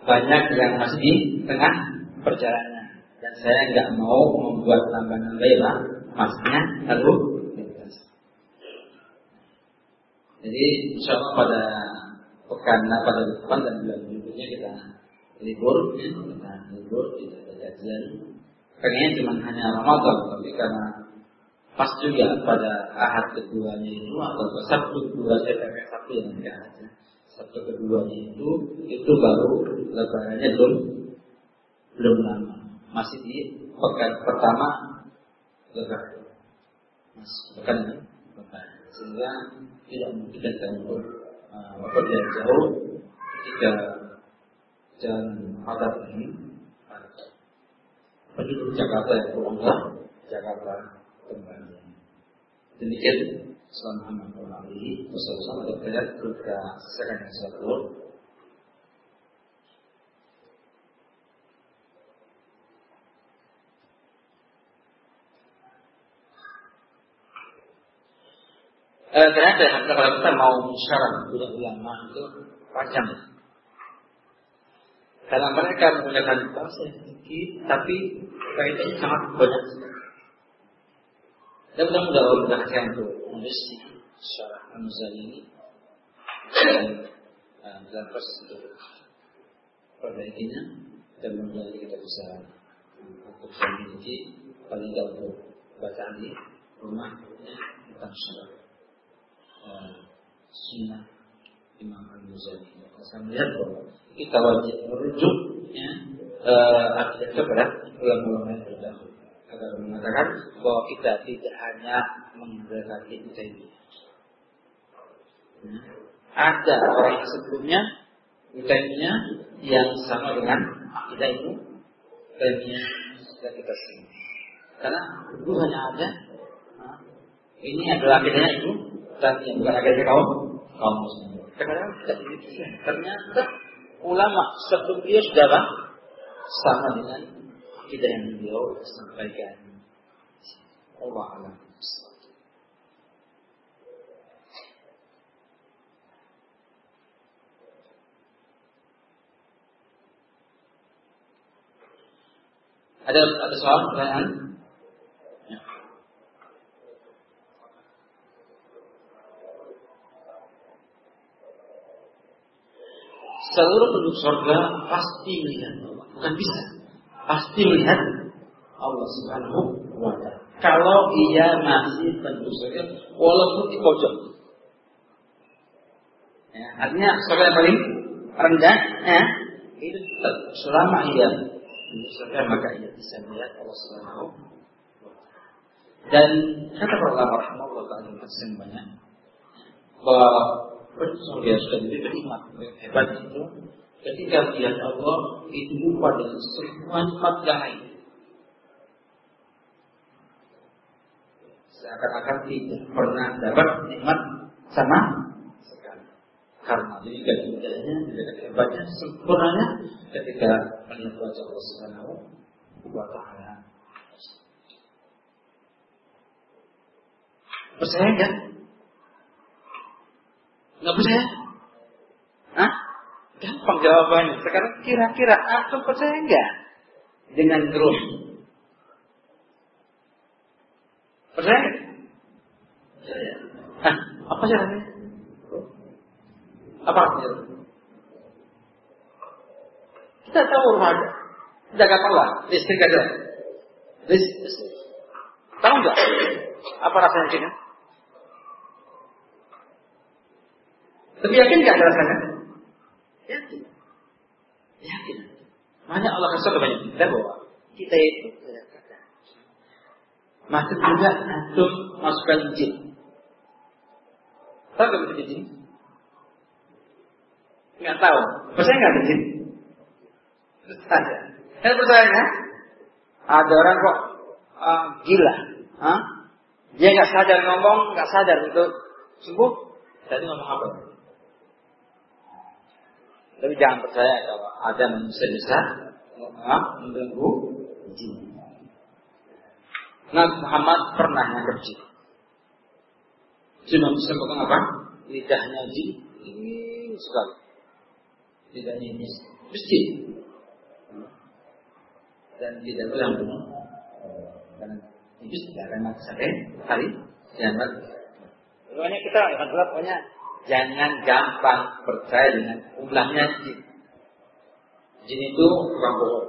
Banyak yang masih tengah perjalanan dan saya nggak mau membuat nambah-nambah lah maksudnya lalu jadi insya Allah pada pekan pada depan dan bulan berikutnya kita libur kita libur tidak ada kajian kayaknya cuma hanya Ramadan tapi karena pas juga pada ahad keduanya itu atau ke Sabtu kedua saya pakai Sabtu yang tidak ada Sabtu keduanya itu itu baru lebarannya belum belum lama, masih di pekan pertama lebaran. Masih pekan lebaran. Sehingga tidak mungkin kita uh, waktu jauh ketika jalan adat ini penduduk Jakarta yang pulang Jakarta kembali. Demikian selama Muhammad Ali bersama dengan kita kita selesaikan yang satu Eh, ternyata kalau kita mau musyawarah tidak ulama itu panjang. Karena mereka menggunakan bahasa yang sedikit, tapi kaitannya sangat banyak. Dan mudah-mudahan Allah mudahkan untuk menulis syarah Anzal ini. Dan uh, dalam proses untuk perbaikinya dan mudah kita bisa untuk memiliki paling tidak bacaan di rumah ya, tentang sunnah sunnah Imam Al-Ghazali. Saya melihat bahwa kita wajib merujuk ya, uh, kepada ulama-ulama yang terdahulu agar mengatakan bahwa kita tidak hanya Ibnu Taimiyah. Ya. Ada orang yang sebelumnya Taimiyah yang sama dengan kita itu Taimiyah sudah kita sini. Karena itu hanya ada ini adalah akidahnya itu dan yang bukan akidah kaum kaum demikian. Ternyata ulama sebelum dia sudah apa? sama dengan akidah yang beliau sampaikan. Allah alam. Ada ada soal pertanyaan? Ya. Seluruh penduduk surga pasti melihat bukan bisa, pasti melihat Allah Subhanahu wa taala. Kalau ia masih penduduk surga walaupun di pojok. Ya, artinya surga yang paling rendah ya, itu selama ia surga maka ia bisa melihat Allah Subhanahu dan kata para ulama rahimahullah taala banyak bahwa surga sudah lebih berikmat hebat itu ketika melihat Allah itu lupa dengan semua nikmat yang lain seakan-akan tidak pernah dapat nikmat sama karena jadi kehendaknya, tidak hebatnya, sempurnanya ketika melihat wajah Allah Subhanahu wa Ta'ala. Percaya enggak? Enggak percaya? Hah? Gampang jawabannya. Sekarang kira-kira aku percaya enggak dengan terus? Percaya? Percaya. Hah? Apa caranya? Apa artinya? Kita tahu rumah ada. Kata lah, listrik aja. Listrik. Tahu nggak? Apa rasanya Cina? Tapi yakin nggak rasanya? Yakin. Yakin. Makanya Allah kasih banyak kita bahwa kita itu masuk juga antum masukkan jin. Tahu nggak itu jin? Nggak tahu. Percaya nggak ada jin? Ada. Saya percaya ya? Ada orang kok uh, gila. Huh? Dia nggak sadar ngomong, nggak sadar untuk sembuh. Jadi ngomong apa? Tapi jangan percaya kalau ada manusia bisa mengganggu jin. Nabi Muhammad pernah nangkep jin. Jin manusia ngomong apa? Lidahnya jin ini sekali. Lidahnya ini mesti dan tidak boleh membunuh karena itu tidak akan sampai hari kiamat. Pokoknya kita adalah pokoknya jangan gampang percaya dengan ulahnya jin. Jin itu orang bohong.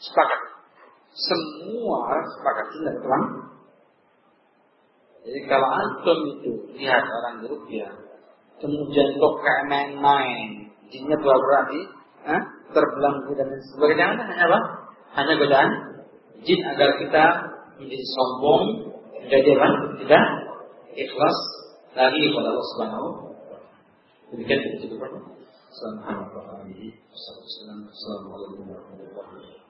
Sepakat. Semua sepakat jin dan tulang. Jadi kalau antum itu lihat orang di rupiah, kemudian kok kayak main-main, jinnya pura-pura di, terbelenggu dan sebagainya, hanya apa? hanya godaan jin agar kita menjadi sombong, menjadi apa? Tidak ikhlas lagi kepada Allah Subhanahu Demikian kita cukup Assalamualaikum warahmatullahi wabarakatuh. Assalamualaikum warahmatullahi wabarakatuh.